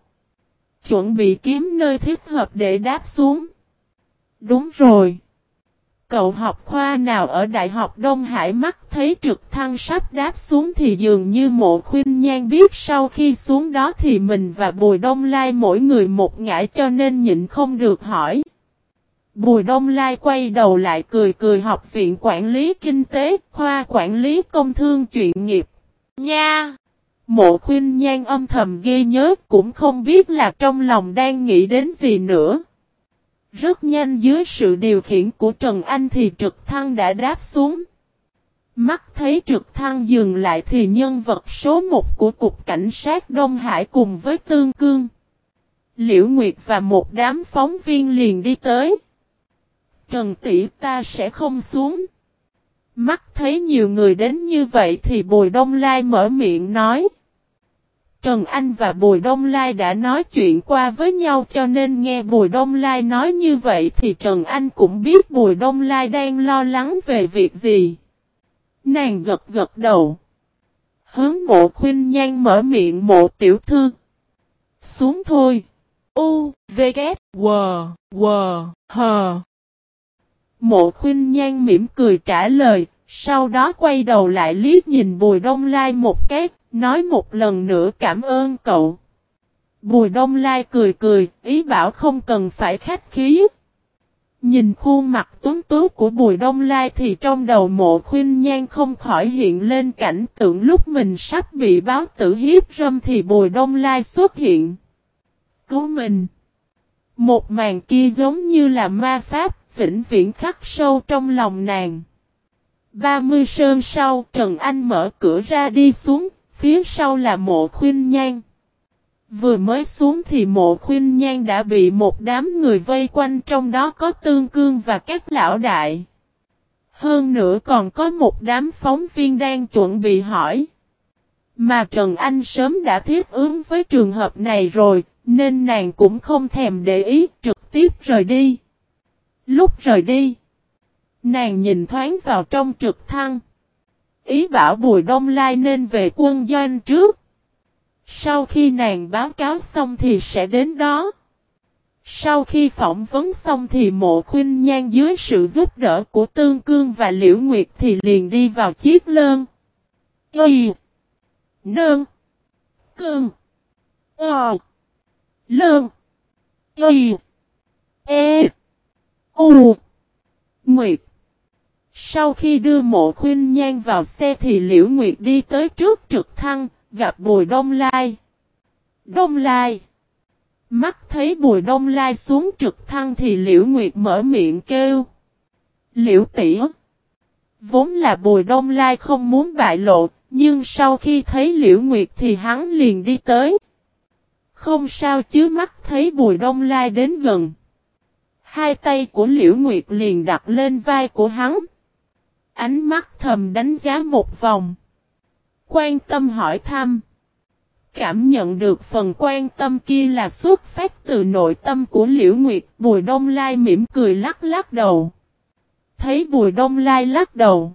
Chuẩn bị kiếm nơi thích hợp để đáp xuống. Đúng rồi. Cậu học khoa nào ở Đại học Đông Hải mắt thấy trực thăng sắp đáp xuống thì dường như mộ khuyên nhan biết sau khi xuống đó thì mình và Bùi Đông Lai mỗi người một ngã cho nên nhịn không được hỏi. Bùi Đông Lai quay đầu lại cười cười học viện quản lý kinh tế, khoa quản lý công thương chuyện nghiệp. Nha! Mộ khuyên nhan âm thầm ghê nhớ cũng không biết là trong lòng đang nghĩ đến gì nữa. Rất nhanh dưới sự điều khiển của Trần Anh thì trực thăng đã đáp xuống. Mắt thấy trực thăng dừng lại thì nhân vật số 1 của Cục Cảnh sát Đông Hải cùng với Tương Cương. Liễu Nguyệt và một đám phóng viên liền đi tới. Trần Tỷ ta sẽ không xuống. Mắt thấy nhiều người đến như vậy thì Bùi Đông Lai mở miệng nói. Trần Anh và Bùi Đông Lai đã nói chuyện qua với nhau cho nên nghe Bùi Đông Lai nói như vậy thì Trần Anh cũng biết Bùi Đông Lai đang lo lắng về việc gì. Nàng gật gật đầu. Hướng mộ khuyên nhan mở miệng mộ tiểu thư. Xuống thôi. U, V, K, W, W, H. Mộ khuyên nhan mỉm cười trả lời, sau đó quay đầu lại liếc nhìn Bùi Đông Lai một cái, nói một lần nữa cảm ơn cậu. Bùi Đông Lai cười cười, ý bảo không cần phải khách khí. Nhìn khuôn mặt tuấn tú của Bùi Đông Lai thì trong đầu mộ khuyên nhan không khỏi hiện lên cảnh tượng lúc mình sắp bị báo tử hiếp râm thì Bùi Đông Lai xuất hiện. Cứu mình! Một màn kia giống như là ma pháp, vĩnh viễn khắc sâu trong lòng nàng. 30 sơn sau, Trần Anh mở cửa ra đi xuống, phía sau là mộ khuyên nhan. Vừa mới xuống thì mộ khuyên nhan đã bị một đám người vây quanh trong đó có tương cương và các lão đại. Hơn nữa còn có một đám phóng viên đang chuẩn bị hỏi. Mà Trần Anh sớm đã thiết ứng với trường hợp này rồi, nên nàng cũng không thèm để ý trực tiếp rời đi. Lúc rời đi, nàng nhìn thoáng vào trong trực thăng. Ý bảo Bùi Đông Lai nên về quân doanh trước. Sau khi nàng báo cáo xong thì sẽ đến đó. Sau khi phỏng vấn xong thì mộ khuyên nhan dưới sự giúp đỡ của Tương Cương và Liễu Nguyệt thì liền đi vào chiếc lơn. Y Nơn Cương Ờ Lơn Y E U Nguyệt Sau khi đưa mộ khuyên nhan vào xe thì Liễu Nguyệt đi tới trước trực thăng, gặp Bùi Đông Lai. Đông Lai Mắt thấy Bùi Đông Lai xuống trực thăng thì Liễu Nguyệt mở miệng kêu. Liễu tỉ Vốn là Bùi Đông Lai không muốn bại lộ, nhưng sau khi thấy Liễu Nguyệt thì hắn liền đi tới. Không sao chứ mắt thấy Bùi Đông Lai đến gần. Hai tay của Liễu Nguyệt liền đặt lên vai của hắn. Ánh mắt thầm đánh giá một vòng. Quan tâm hỏi thăm. Cảm nhận được phần quan tâm kia là xuất phát từ nội tâm của Liễu Nguyệt. Bùi Đông Lai mỉm cười lắc lắc đầu. Thấy Bùi Đông Lai lắc đầu.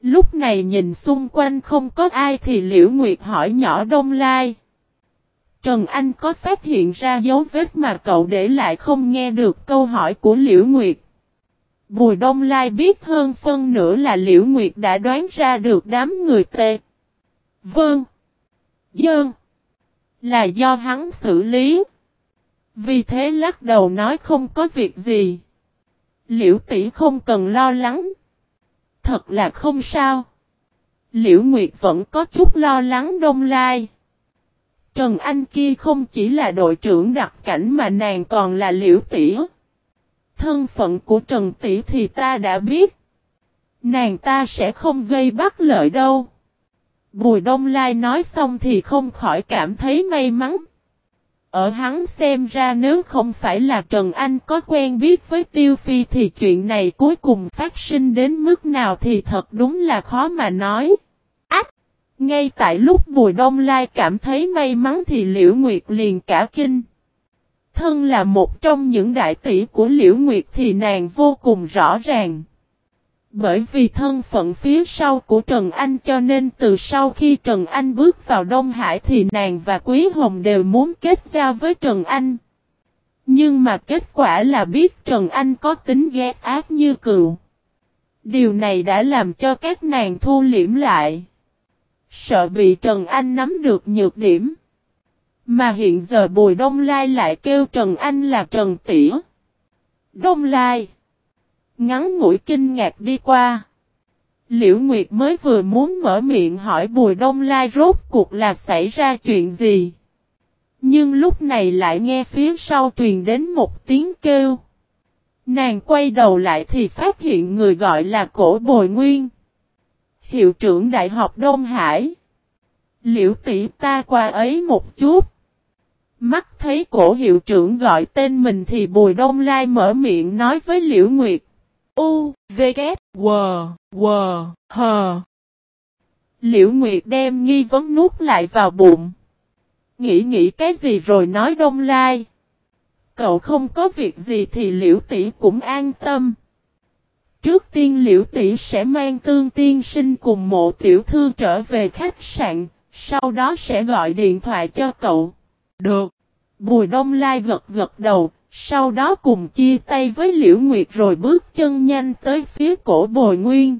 Lúc này nhìn xung quanh không có ai thì Liễu Nguyệt hỏi nhỏ Đông Lai. Trần Anh có phát hiện ra dấu vết mà cậu để lại không nghe được câu hỏi của Liễu Nguyệt. Bùi Đông Lai biết hơn phân nửa là Liễu Nguyệt đã đoán ra được đám người tê. Vâng. Dơn. Là do hắn xử lý. Vì thế lắc đầu nói không có việc gì. Liễu tỷ không cần lo lắng. Thật là không sao. Liễu Nguyệt vẫn có chút lo lắng đông lai. Trần Anh kia không chỉ là đội trưởng đặc cảnh mà nàng còn là liễu tỷ. Thân phận của Trần Tỷ thì ta đã biết. Nàng ta sẽ không gây bất lợi đâu. Bùi Đông Lai nói xong thì không khỏi cảm thấy may mắn. Ở hắn xem ra nếu không phải là Trần Anh có quen biết với Tiêu Phi thì chuyện này cuối cùng phát sinh đến mức nào thì thật đúng là khó mà nói. Ngay tại lúc Bùi Đông Lai cảm thấy may mắn thì Liễu Nguyệt liền cả kinh. Thân là một trong những đại tỷ của Liễu Nguyệt thì nàng vô cùng rõ ràng. Bởi vì thân phận phía sau của Trần Anh cho nên từ sau khi Trần Anh bước vào Đông Hải thì nàng và Quý Hồng đều muốn kết giao với Trần Anh. Nhưng mà kết quả là biết Trần Anh có tính ghét ác như cựu. Điều này đã làm cho các nàng thu liễm lại. Sợ bị Trần Anh nắm được nhược điểm. Mà hiện giờ Bùi Đông Lai lại kêu Trần Anh là Trần Tỉa. Đông Lai. Ngắn ngủi kinh ngạc đi qua. Liễu Nguyệt mới vừa muốn mở miệng hỏi Bùi Đông Lai rốt cuộc là xảy ra chuyện gì. Nhưng lúc này lại nghe phía sau truyền đến một tiếng kêu. Nàng quay đầu lại thì phát hiện người gọi là cổ bồi nguyên. Hiệu trưởng Đại học Đông Hải. Liễu tỷ ta qua ấy một chút. Mắt thấy cổ hiệu trưởng gọi tên mình thì Bùi Đông Lai mở miệng nói với Liễu Nguyệt. U, V, K, W, W, H. Liễu Nguyệt đem nghi vấn nuốt lại vào bụng. Nghĩ nghĩ cái gì rồi nói Đông Lai. Cậu không có việc gì thì Liễu Tỷ cũng an tâm. Trước tiên Liễu Tỷ sẽ mang tương tiên sinh cùng mộ tiểu thư trở về khách sạn, sau đó sẽ gọi điện thoại cho cậu. Được. Bùi Đông Lai gật gật đầu, sau đó cùng chia tay với Liễu Nguyệt rồi bước chân nhanh tới phía cổ bồi nguyên.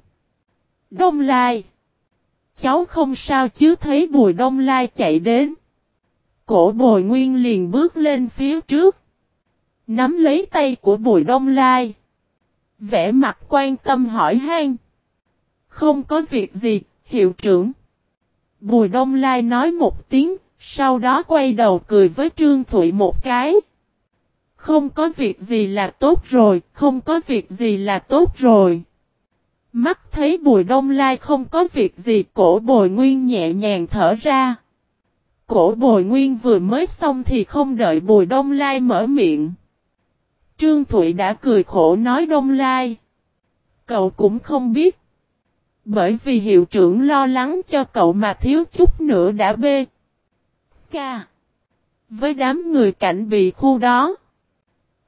Đông Lai. Cháu không sao chứ thấy bùi Đông Lai chạy đến. Cổ bồi nguyên liền bước lên phía trước. Nắm lấy tay của bùi Đông Lai. Vẽ mặt quan tâm hỏi han. Không có việc gì, hiệu trưởng. Bùi Đông Lai nói một tiếng, sau đó quay đầu cười với Trương Thụy một cái. Không có việc gì là tốt rồi, không có việc gì là tốt rồi. Mắt thấy Bùi Đông Lai không có việc gì cổ bồi nguyên nhẹ nhàng thở ra. Cổ bồi nguyên vừa mới xong thì không đợi Bùi Đông Lai mở miệng. Trương Thụy đã cười khổ nói Đông Lai. Cậu cũng không biết. Bởi vì hiệu trưởng lo lắng cho cậu mà thiếu chút nữa đã bê. Ca. Với đám người cảnh bị khu đó.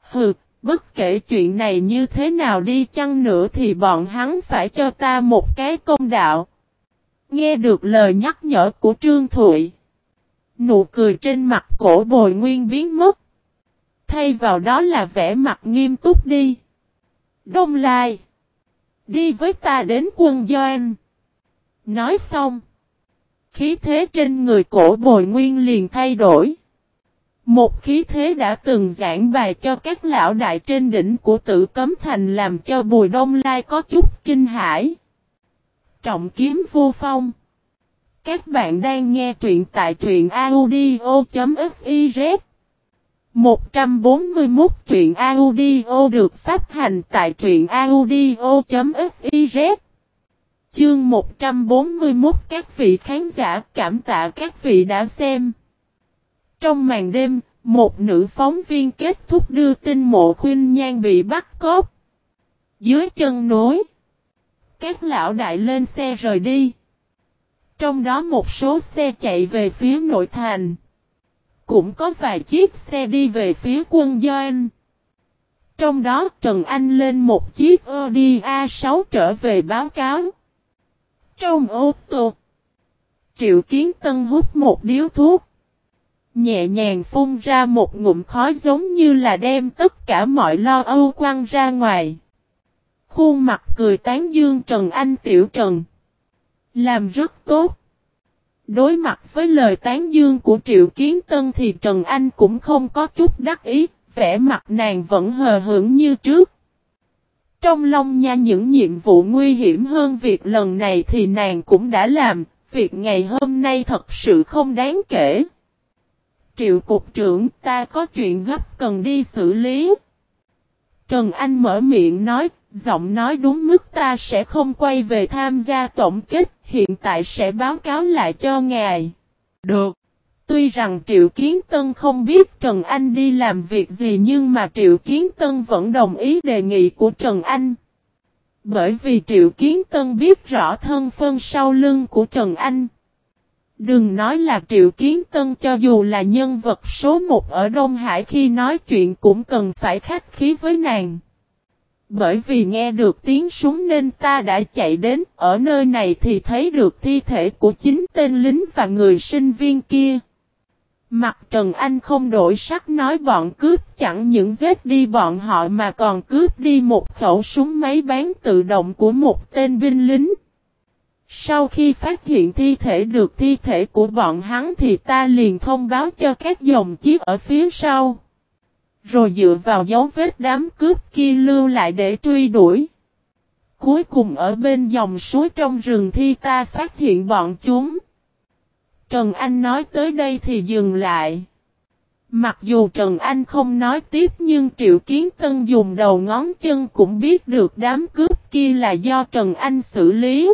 Hừ, bất kể chuyện này như thế nào đi chăng nữa thì bọn hắn phải cho ta một cái công đạo. Nghe được lời nhắc nhở của Trương Thụy. Nụ cười trên mặt cổ bồi nguyên biến mất. Thay vào đó là vẻ mặt nghiêm túc đi. Đông Lai. Đi với ta đến quân doanh Nói xong. Khí thế trên người cổ bồi nguyên liền thay đổi. Một khí thế đã từng giảng bài cho các lão đại trên đỉnh của tử cấm thành làm cho Bùi Đông Lai có chút kinh hãi. Trọng kiếm vô phong. Các bạn đang nghe truyện tại truyện audio.fif 141 truyện audio được phát hành tại truyện audio.fiz Chương 141 các vị khán giả cảm tạ các vị đã xem. Trong màn đêm, một nữ phóng viên kết thúc đưa tin mộ khuyên nhan bị bắt cóc. Dưới chân nối, các lão đại lên xe rời đi. Trong đó một số xe chạy về phía nội thành. Cũng có vài chiếc xe đi về phía quân Doan. Trong đó Trần Anh lên một chiếc Audi A6 trở về báo cáo. Trong ô tô, Triệu Kiến Tân hút một điếu thuốc. Nhẹ nhàng phun ra một ngụm khói giống như là đem tất cả mọi lo âu quăng ra ngoài. Khuôn mặt cười tán dương Trần Anh Tiểu Trần. Làm rất tốt. Đối mặt với lời tán dương của Triệu Kiến Tân thì Trần Anh cũng không có chút đắc ý, vẻ mặt nàng vẫn hờ hững như trước. Trong lòng nha những nhiệm vụ nguy hiểm hơn việc lần này thì nàng cũng đã làm, việc ngày hôm nay thật sự không đáng kể. Triệu cục trưởng ta có chuyện gấp cần đi xử lý. Trần Anh mở miệng nói, giọng nói đúng mức ta sẽ không quay về tham gia tổng kết, hiện tại sẽ báo cáo lại cho ngài. Được. Tuy rằng Triệu Kiến Tân không biết Trần Anh đi làm việc gì nhưng mà Triệu Kiến Tân vẫn đồng ý đề nghị của Trần Anh. Bởi vì Triệu Kiến Tân biết rõ thân phân sau lưng của Trần Anh. Đừng nói là Triệu Kiến Tân cho dù là nhân vật số một ở Đông Hải khi nói chuyện cũng cần phải khách khí với nàng. Bởi vì nghe được tiếng súng nên ta đã chạy đến, ở nơi này thì thấy được thi thể của chính tên lính và người sinh viên kia. Mặt Trần Anh không đổi sắc nói bọn cướp chẳng những giết đi bọn họ mà còn cướp đi một khẩu súng máy bán tự động của một tên binh lính. Sau khi phát hiện thi thể được thi thể của bọn hắn thì ta liền thông báo cho các dòng chiếc ở phía sau. Rồi dựa vào dấu vết đám cướp kia lưu lại để truy đuổi. Cuối cùng ở bên dòng suối trong rừng thi ta phát hiện bọn chúng. Trần Anh nói tới đây thì dừng lại. Mặc dù Trần Anh không nói tiếp nhưng Triệu Kiến Tân dùng đầu ngón chân cũng biết được đám cướp kia là do Trần Anh xử lý.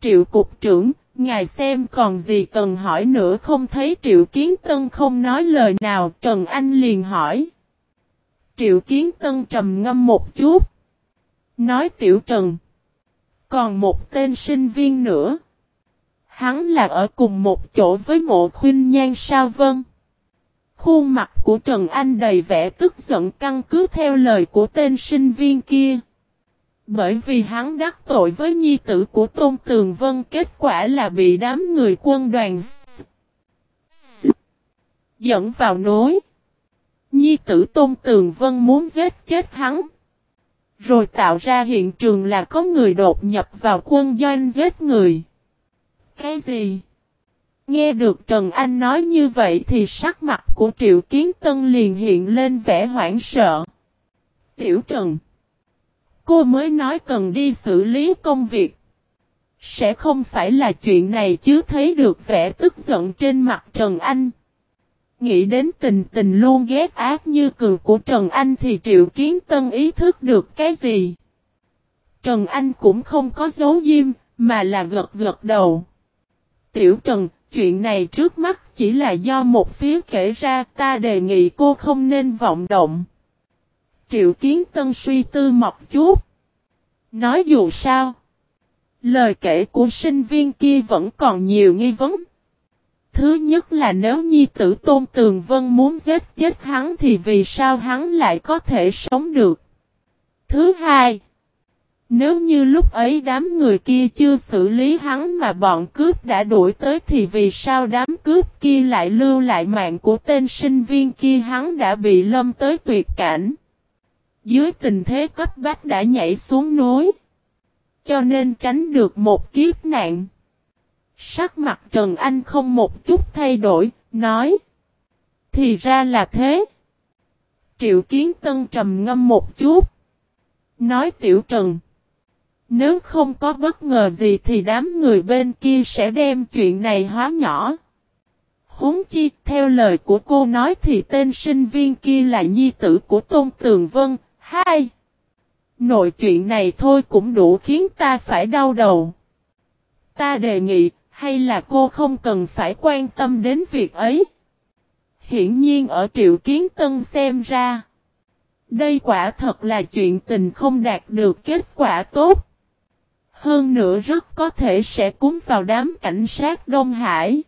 Triệu Cục trưởng, ngài xem còn gì cần hỏi nữa không thấy Triệu Kiến Tân không nói lời nào, Trần Anh liền hỏi. Triệu Kiến Tân trầm ngâm một chút. Nói Tiểu Trần. Còn một tên sinh viên nữa. Hắn là ở cùng một chỗ với mộ khuyên nhan sao vân. Khuôn mặt của Trần Anh đầy vẻ tức giận, căn cứ theo lời của tên sinh viên kia. Bởi vì hắn đắc tội với nhi tử của Tôn Tường Vân, kết quả là bị đám người quân đoàn dẫn vào nối. Nhi tử Tôn Tường Vân muốn giết chết hắn. Rồi tạo ra hiện trường là có người đột nhập vào quân doanh giết người. Cái gì? Nghe được Trần Anh nói như vậy thì sắc mặt của Triệu Kiến Tân liền hiện lên vẻ hoảng sợ. Tiểu Trần. Cô mới nói cần đi xử lý công việc. Sẽ không phải là chuyện này chứ thấy được vẻ tức giận trên mặt Trần Anh. Nghĩ đến tình tình luôn ghét ác như cường của Trần Anh thì Triệu Kiến Tân ý thức được cái gì. Trần Anh cũng không có dấu diêm, mà là gật gật đầu. Tiểu Trần, chuyện này trước mắt chỉ là do một phía kể ra ta đề nghị cô không nên vọng động. Triệu Kiến Tân suy tư một chút. Nói dù sao. Lời kể của sinh viên kia vẫn còn nhiều nghi vấn. Thứ nhất là nếu nhi tử Tôn Tường Vân muốn giết chết hắn thì vì sao hắn lại có thể sống được. Thứ hai. Nếu như lúc ấy đám người kia chưa xử lý hắn mà bọn cướp đã đuổi tới thì vì sao đám cướp kia lại lưu lại mạng của tên sinh viên kia hắn đã bị lâm tới tuyệt cảnh. Dưới tình thế cấp bách đã nhảy xuống núi. Cho nên tránh được một kiếp nạn. Sắc mặt Trần Anh không một chút thay đổi, nói. Thì ra là thế. Triệu Kiến Tân trầm ngâm một chút. Nói Tiểu Trần. Nếu không có bất ngờ gì thì đám người bên kia sẽ đem chuyện này hóa nhỏ. Huống chi, theo lời của cô nói thì tên sinh viên kia là nhi tử của Tôn Tường Vân. Hai. Nội chuyện này thôi cũng đủ khiến ta phải đau đầu. Ta đề nghị, hay là cô không cần phải quan tâm đến việc ấy. Hiển nhiên ở Triệu Kiến Tân xem ra. Đây quả thật là chuyện tình không đạt được kết quả tốt. Hơn nữa rất có thể sẽ cúng vào đám cảnh sát Đông Hải.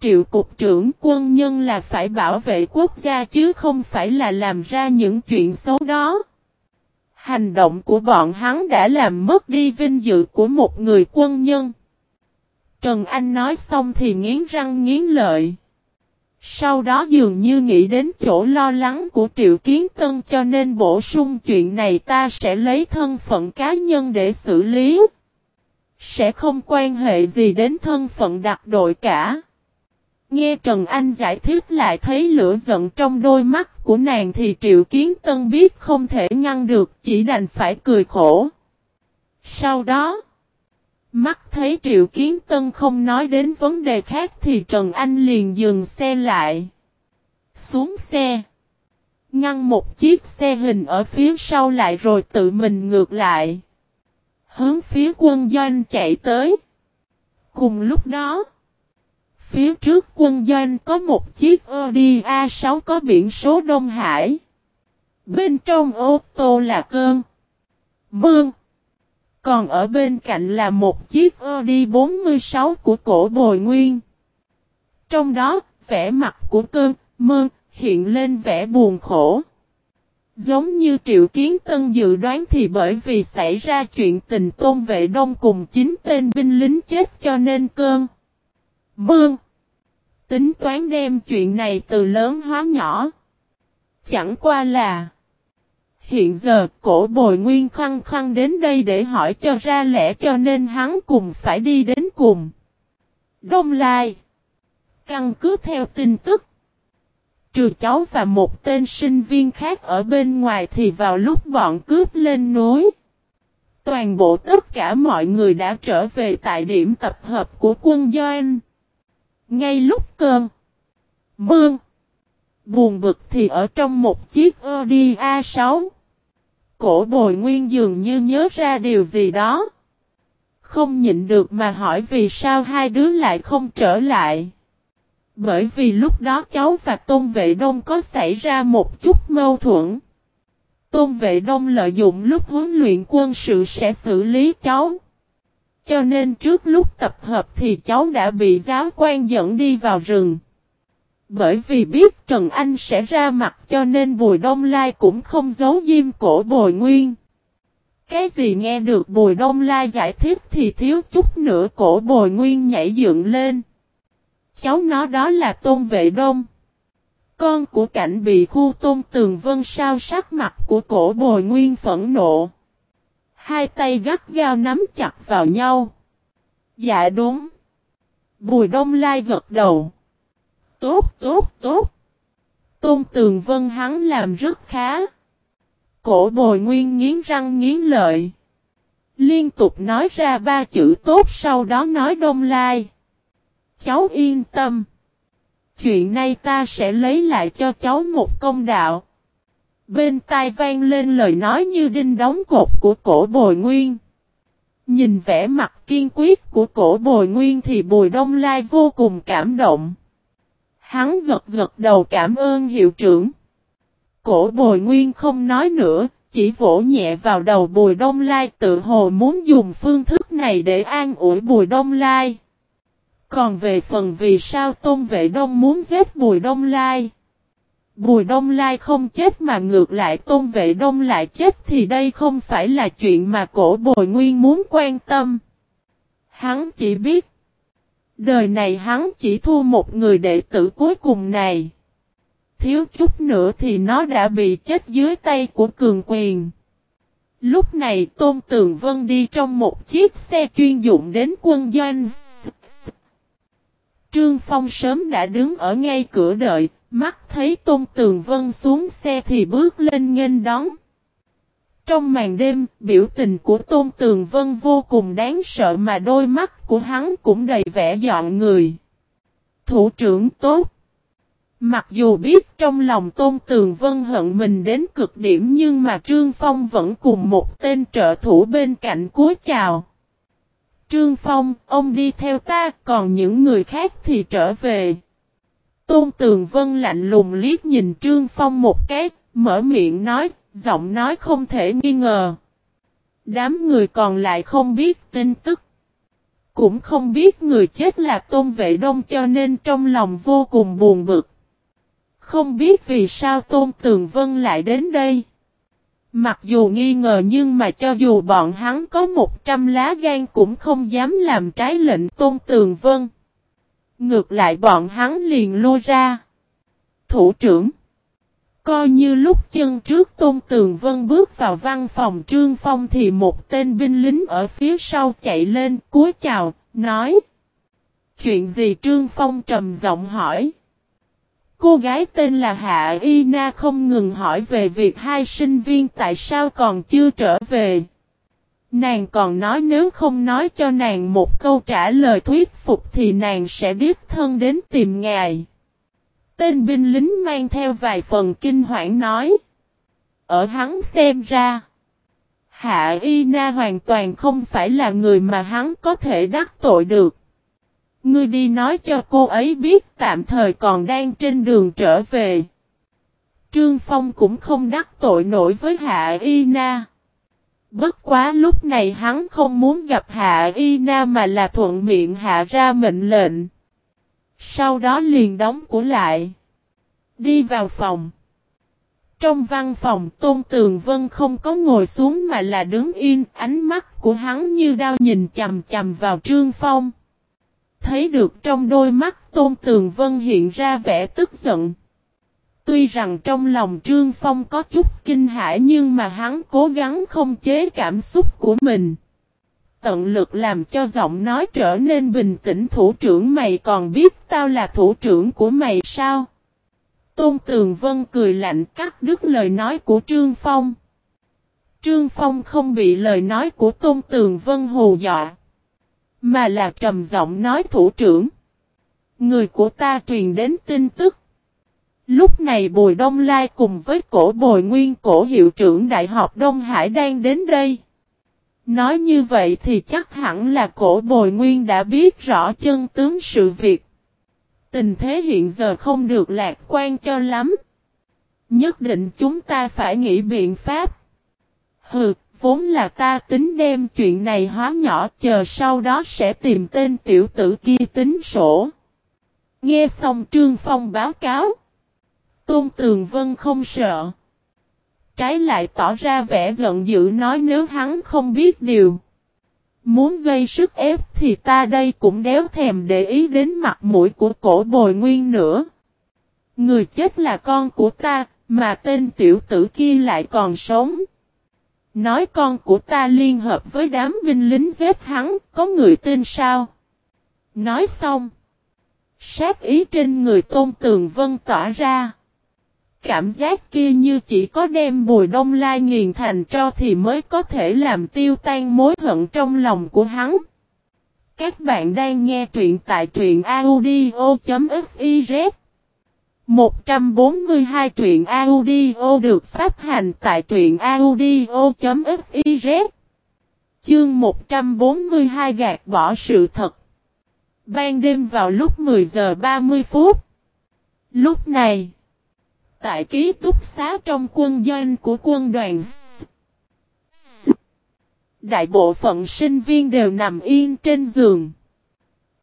Triệu cục trưởng quân nhân là phải bảo vệ quốc gia chứ không phải là làm ra những chuyện xấu đó. Hành động của bọn hắn đã làm mất đi vinh dự của một người quân nhân. Trần Anh nói xong thì nghiến răng nghiến lợi. Sau đó dường như nghĩ đến chỗ lo lắng của Triệu Kiến Tân cho nên bổ sung chuyện này ta sẽ lấy thân phận cá nhân để xử lý. Sẽ không quan hệ gì đến thân phận đặc đội cả. Nghe Trần Anh giải thích lại thấy lửa giận trong đôi mắt của nàng thì Triệu Kiến Tân biết không thể ngăn được chỉ đành phải cười khổ. Sau đó, mắt thấy Triệu Kiến Tân không nói đến vấn đề khác thì Trần Anh liền dừng xe lại. Xuống xe. Ngăn một chiếc xe hình ở phía sau lại rồi tự mình ngược lại. Hướng phía quân doanh chạy tới. Cùng lúc đó. Phía trước quân doanh có một chiếc Audi A6 có biển số Đông Hải. Bên trong ô tô là cơn. Mương. Còn ở bên cạnh là một chiếc Audi 46 của cổ bồi nguyên. Trong đó, vẻ mặt của cơn, mương, hiện lên vẻ buồn khổ. Giống như Triệu Kiến Tân dự đoán thì bởi vì xảy ra chuyện tình tôn vệ đông cùng chính tên binh lính chết cho nên cơn. Mương. Tính toán đem chuyện này từ lớn hóa nhỏ. Chẳng qua là. Hiện giờ cổ bồi nguyên khăng khăng đến đây để hỏi cho ra lẽ cho nên hắn cùng phải đi đến cùng. Đông Lai. Căn cứ theo tin tức. Trừ cháu và một tên sinh viên khác ở bên ngoài thì vào lúc bọn cướp lên núi. Toàn bộ tất cả mọi người đã trở về tại điểm tập hợp của quân doanh. Ngay lúc cơn. Mương. Buồn bực thì ở trong một chiếc Audi A6. Cổ bồi nguyên dường như nhớ ra điều gì đó. Không nhịn được mà hỏi vì sao hai đứa lại không trở lại. Bởi vì lúc đó cháu và Tôn Vệ Đông có xảy ra một chút mâu thuẫn. Tôn Vệ Đông lợi dụng lúc huấn luyện quân sự sẽ xử lý cháu. Cho nên trước lúc tập hợp thì cháu đã bị giáo quan dẫn đi vào rừng. Bởi vì biết Trần Anh sẽ ra mặt cho nên Bùi Đông Lai cũng không giấu diêm cổ bồi nguyên. Cái gì nghe được Bùi Đông Lai giải thích thì thiếu chút nữa cổ bồi nguyên nhảy dựng lên. Cháu nó đó là Tôn Vệ Đông. Con của cảnh bị khu Tôn Tường Vân sao sắc mặt của cổ bồi nguyên phẫn nộ. Hai tay gắt gao nắm chặt vào nhau. Dạ đúng. Bùi Đông Lai gật đầu. Tốt, tốt, tốt. Tôn Tường Vân hắn làm rất khá. Cổ bồi nguyên nghiến răng nghiến lợi. Liên tục nói ra ba chữ tốt sau đó nói Đông Lai. Cháu yên tâm. Chuyện này ta sẽ lấy lại cho cháu một công đạo. Bên tai vang lên lời nói như đinh đóng cột của cổ bồi nguyên. Nhìn vẻ mặt kiên quyết của cổ bồi nguyên thì bùi đông lai vô cùng cảm động. Hắn gật gật đầu cảm ơn hiệu trưởng. Cổ bồi nguyên không nói nữa, chỉ vỗ nhẹ vào đầu bùi đông lai tự hồ muốn dùng phương thức này để an ủi bùi đông lai. Còn về phần vì sao Tôn Vệ Đông muốn giết Bùi Đông Lai. Bùi Đông Lai không chết mà ngược lại Tôn Vệ Đông lại chết thì đây không phải là chuyện mà cổ bồi nguyên muốn quan tâm. Hắn chỉ biết. Đời này hắn chỉ thu một người đệ tử cuối cùng này. Thiếu chút nữa thì nó đã bị chết dưới tay của cường quyền. Lúc này Tôn Tường Vân đi trong một chiếc xe chuyên dụng đến quân doanh Trương Phong sớm đã đứng ở ngay cửa đợi, mắt thấy Tôn Tường Vân xuống xe thì bước lên nghênh đón. Trong màn đêm, biểu tình của Tôn Tường Vân vô cùng đáng sợ mà đôi mắt của hắn cũng đầy vẻ dọn người. Thủ trưởng tốt. Mặc dù biết trong lòng Tôn Tường Vân hận mình đến cực điểm nhưng mà Trương Phong vẫn cùng một tên trợ thủ bên cạnh cúi chào. Trương Phong, ông đi theo ta, còn những người khác thì trở về. Tôn Tường Vân lạnh lùng liếc nhìn Trương Phong một cái, mở miệng nói, giọng nói không thể nghi ngờ. Đám người còn lại không biết tin tức. Cũng không biết người chết là Tôn Vệ Đông cho nên trong lòng vô cùng buồn bực. Không biết vì sao Tôn Tường Vân lại đến đây. Mặc dù nghi ngờ nhưng mà cho dù bọn hắn có một trăm lá gan cũng không dám làm trái lệnh tôn tường vân. Ngược lại bọn hắn liền lôi ra. Thủ trưởng. Coi như lúc chân trước Tôn Tường Vân bước vào văn phòng Trương Phong thì một tên binh lính ở phía sau chạy lên cúi chào, nói. Chuyện gì Trương Phong trầm giọng hỏi. Cô gái tên là Hạ Y Na không ngừng hỏi về việc hai sinh viên tại sao còn chưa trở về. Nàng còn nói nếu không nói cho nàng một câu trả lời thuyết phục thì nàng sẽ biết thân đến tìm ngài. Tên binh lính mang theo vài phần kinh hoảng nói. Ở hắn xem ra. Hạ Y Na hoàn toàn không phải là người mà hắn có thể đắc tội được. Ngươi đi nói cho cô ấy biết tạm thời còn đang trên đường trở về. Trương Phong cũng không đắc tội nổi với Hạ Y Na. Bất quá lúc này hắn không muốn gặp Hạ Y Na mà là thuận miệng hạ ra mệnh lệnh. Sau đó liền đóng cửa lại. Đi vào phòng. Trong văn phòng Tôn Tường Vân không có ngồi xuống mà là đứng yên, ánh mắt của hắn như đao nhìn chầm chầm vào Trương Phong. Thấy được trong đôi mắt Tôn Tường Vân hiện ra vẻ tức giận. Tuy rằng trong lòng Trương Phong có chút kinh hãi nhưng mà hắn cố gắng không chế cảm xúc của mình. Tận lực làm cho giọng nói trở nên bình tĩnh, thủ trưởng, mày còn biết tao là thủ trưởng của mày sao? Tôn Tường Vân cười lạnh cắt đứt lời nói của Trương Phong. Trương Phong không bị lời nói của Tôn Tường Vân hù dọa. Mà là trầm giọng nói, thủ trưởng. Người của ta truyền đến tin tức. Lúc này Bùi Đông Lai cùng với cổ bồi nguyên cổ hiệu trưởng Đại học Đông Hải đang đến đây. Nói như vậy thì chắc hẳn là cổ bồi nguyên đã biết rõ chân tướng sự việc. Tình thế hiện giờ không được lạc quan cho lắm. Nhất định chúng ta phải nghĩ biện pháp. Hừ, vốn là ta tính đem chuyện này hóa nhỏ chờ sau đó sẽ tìm tên tiểu tử kia tính sổ. Nghe xong Trương Phong báo cáo. Tôn Tường Vân không sợ. Trái lại tỏ ra vẻ giận dữ nói nếu hắn không biết điều. Muốn gây sức ép thì ta đây cũng đéo thèm để ý đến mặt mũi của cổ bồi nguyên nữa. Người chết là con của ta, mà tên tiểu tử kia lại còn sống. Nói con của ta liên hợp với đám binh lính giết hắn, có người tin sao? Nói xong. Sát ý trên người tôn tường vân tỏa ra. Cảm giác kia như chỉ có đem bùi đông lai nghiền thành cho thì mới có thể làm tiêu tan mối hận trong lòng của hắn. Các bạn đang nghe truyện tại truyện audio.fiz 142 truyện audio được phát hành tại truyện audio.fiz Chương 142 gạt bỏ sự thật. Ban đêm vào lúc 10 giờ 30 phút. Lúc này Tại ký túc xá trong quân doanh của quân đoàn Đại bộ phận sinh viên đều nằm yên trên giường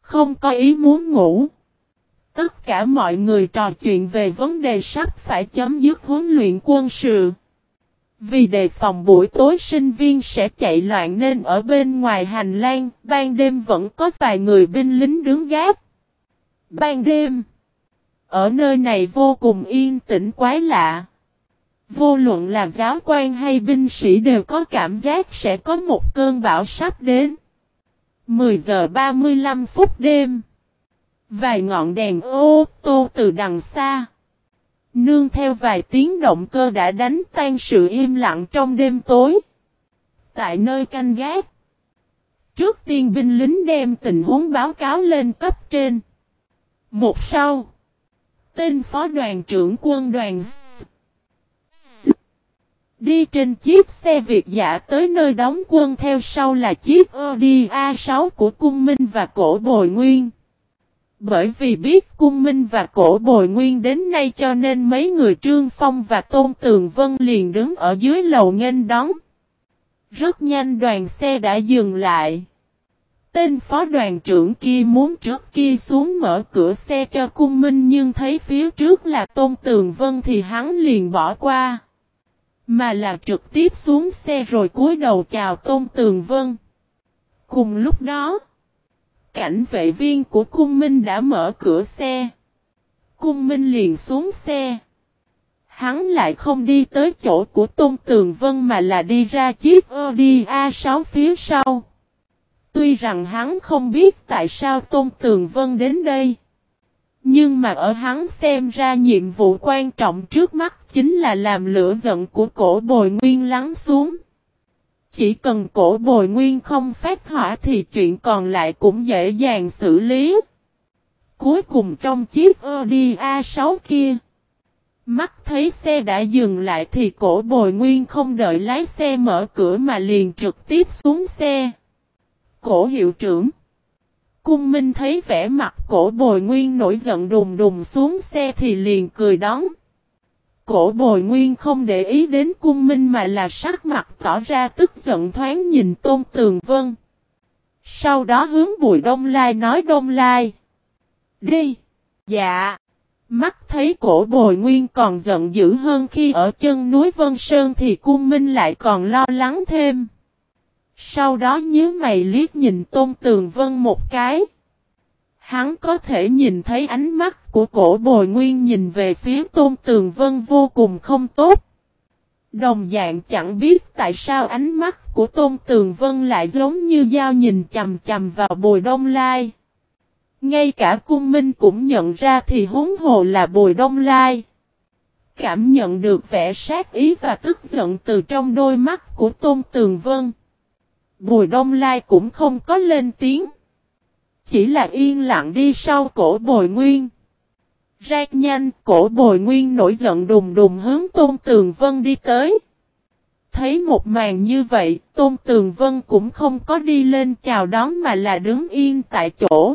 Không có ý muốn ngủ Tất cả mọi người trò chuyện về vấn đề sắp phải chấm dứt huấn luyện quân sự. Vì đề phòng buổi tối sinh viên sẽ chạy loạn nên ở bên ngoài hành lang, ban đêm vẫn có vài người binh lính đứng gác. Ban đêm, ở nơi này vô cùng yên tĩnh quái lạ. Vô luận là giáo quan hay binh sĩ đều có cảm giác sẽ có một cơn bão sắp đến. 10 giờ 35 phút đêm. Vài ngọn đèn ô tô từ đằng xa. Nương theo vài tiếng động cơ đã đánh tan sự im lặng trong đêm tối. Tại nơi canh gác. Trước tiên binh lính đem tình huống báo cáo lên cấp trên. Một sau. Tên phó đoàn trưởng quân đoàn Đi trên chiếc xe Việt giả tới nơi đóng quân theo sau là chiếc Audi A6 của Cung Minh và Cổ Bồi Nguyên. Bởi vì biết cung minh và cổ bồi nguyên đến nay cho nên mấy người Trương Phong và Tôn Tường Vân liền đứng ở dưới lầu nghênh đón. Rất nhanh đoàn xe đã dừng lại. Tên phó đoàn trưởng kia muốn trước kia xuống mở cửa xe cho cung minh nhưng thấy phía trước là Tôn Tường Vân thì hắn liền bỏ qua. Mà là trực tiếp xuống xe rồi cúi đầu chào Tôn Tường Vân. Cùng lúc đó, cảnh vệ viên của cung minh đã mở cửa xe. Cung minh liền xuống xe. Hắn lại không đi tới chỗ của Tôn Tường Vân mà là đi ra chiếc Audi A6 phía sau. Tuy rằng hắn không biết tại sao Tôn Tường Vân đến đây. Nhưng mà ở hắn xem ra nhiệm vụ quan trọng trước mắt chính là làm lửa giận của cổ bồi nguyên lắng xuống. Chỉ cần cổ bồi nguyên không phát hỏa thì chuyện còn lại cũng dễ dàng xử lý. Cuối cùng trong chiếc Audi A6 kia. Mắt thấy xe đã dừng lại thì cổ bồi nguyên không đợi lái xe mở cửa mà liền trực tiếp xuống xe. Cổ hiệu trưởng. Cung Minh thấy vẻ mặt cổ bồi nguyên nổi giận đùng đùng xuống xe thì liền cười đón. Cổ bồi nguyên không để ý đến cung minh mà là sắc mặt tỏ ra tức giận thoáng nhìn tôn tường vân. Sau đó hướng bùi đông lai nói đông lai. Đi. Dạ. Mắt thấy cổ bồi nguyên còn giận dữ hơn khi ở chân núi Vân Sơn thì cung minh lại còn lo lắng thêm. Sau đó nhớ mày liếc nhìn tôn tường vân một cái. Hắn có thể nhìn thấy ánh mắt của cổ bồi nguyên nhìn về phía tôn tường vân vô cùng không tốt. Đồng dạng chẳng biết tại sao ánh mắt của tôn tường vân lại giống như dao nhìn chầm chầm vào bồi đông lai. Ngay cả cung minh cũng nhận ra thì huống hồ là bồi đông lai. Cảm nhận được vẻ sát ý và tức giận từ trong đôi mắt của tôn tường vân. Bùi đông lai cũng không có lên tiếng. Chỉ là yên lặng đi sau cổ bồi nguyên. Rạc nhanh, cổ bồi nguyên nổi giận đùng đùng hướng Tôn Tường Vân đi tới. Thấy một màn như vậy, Tôn Tường Vân cũng không có đi lên chào đón mà là đứng yên tại chỗ.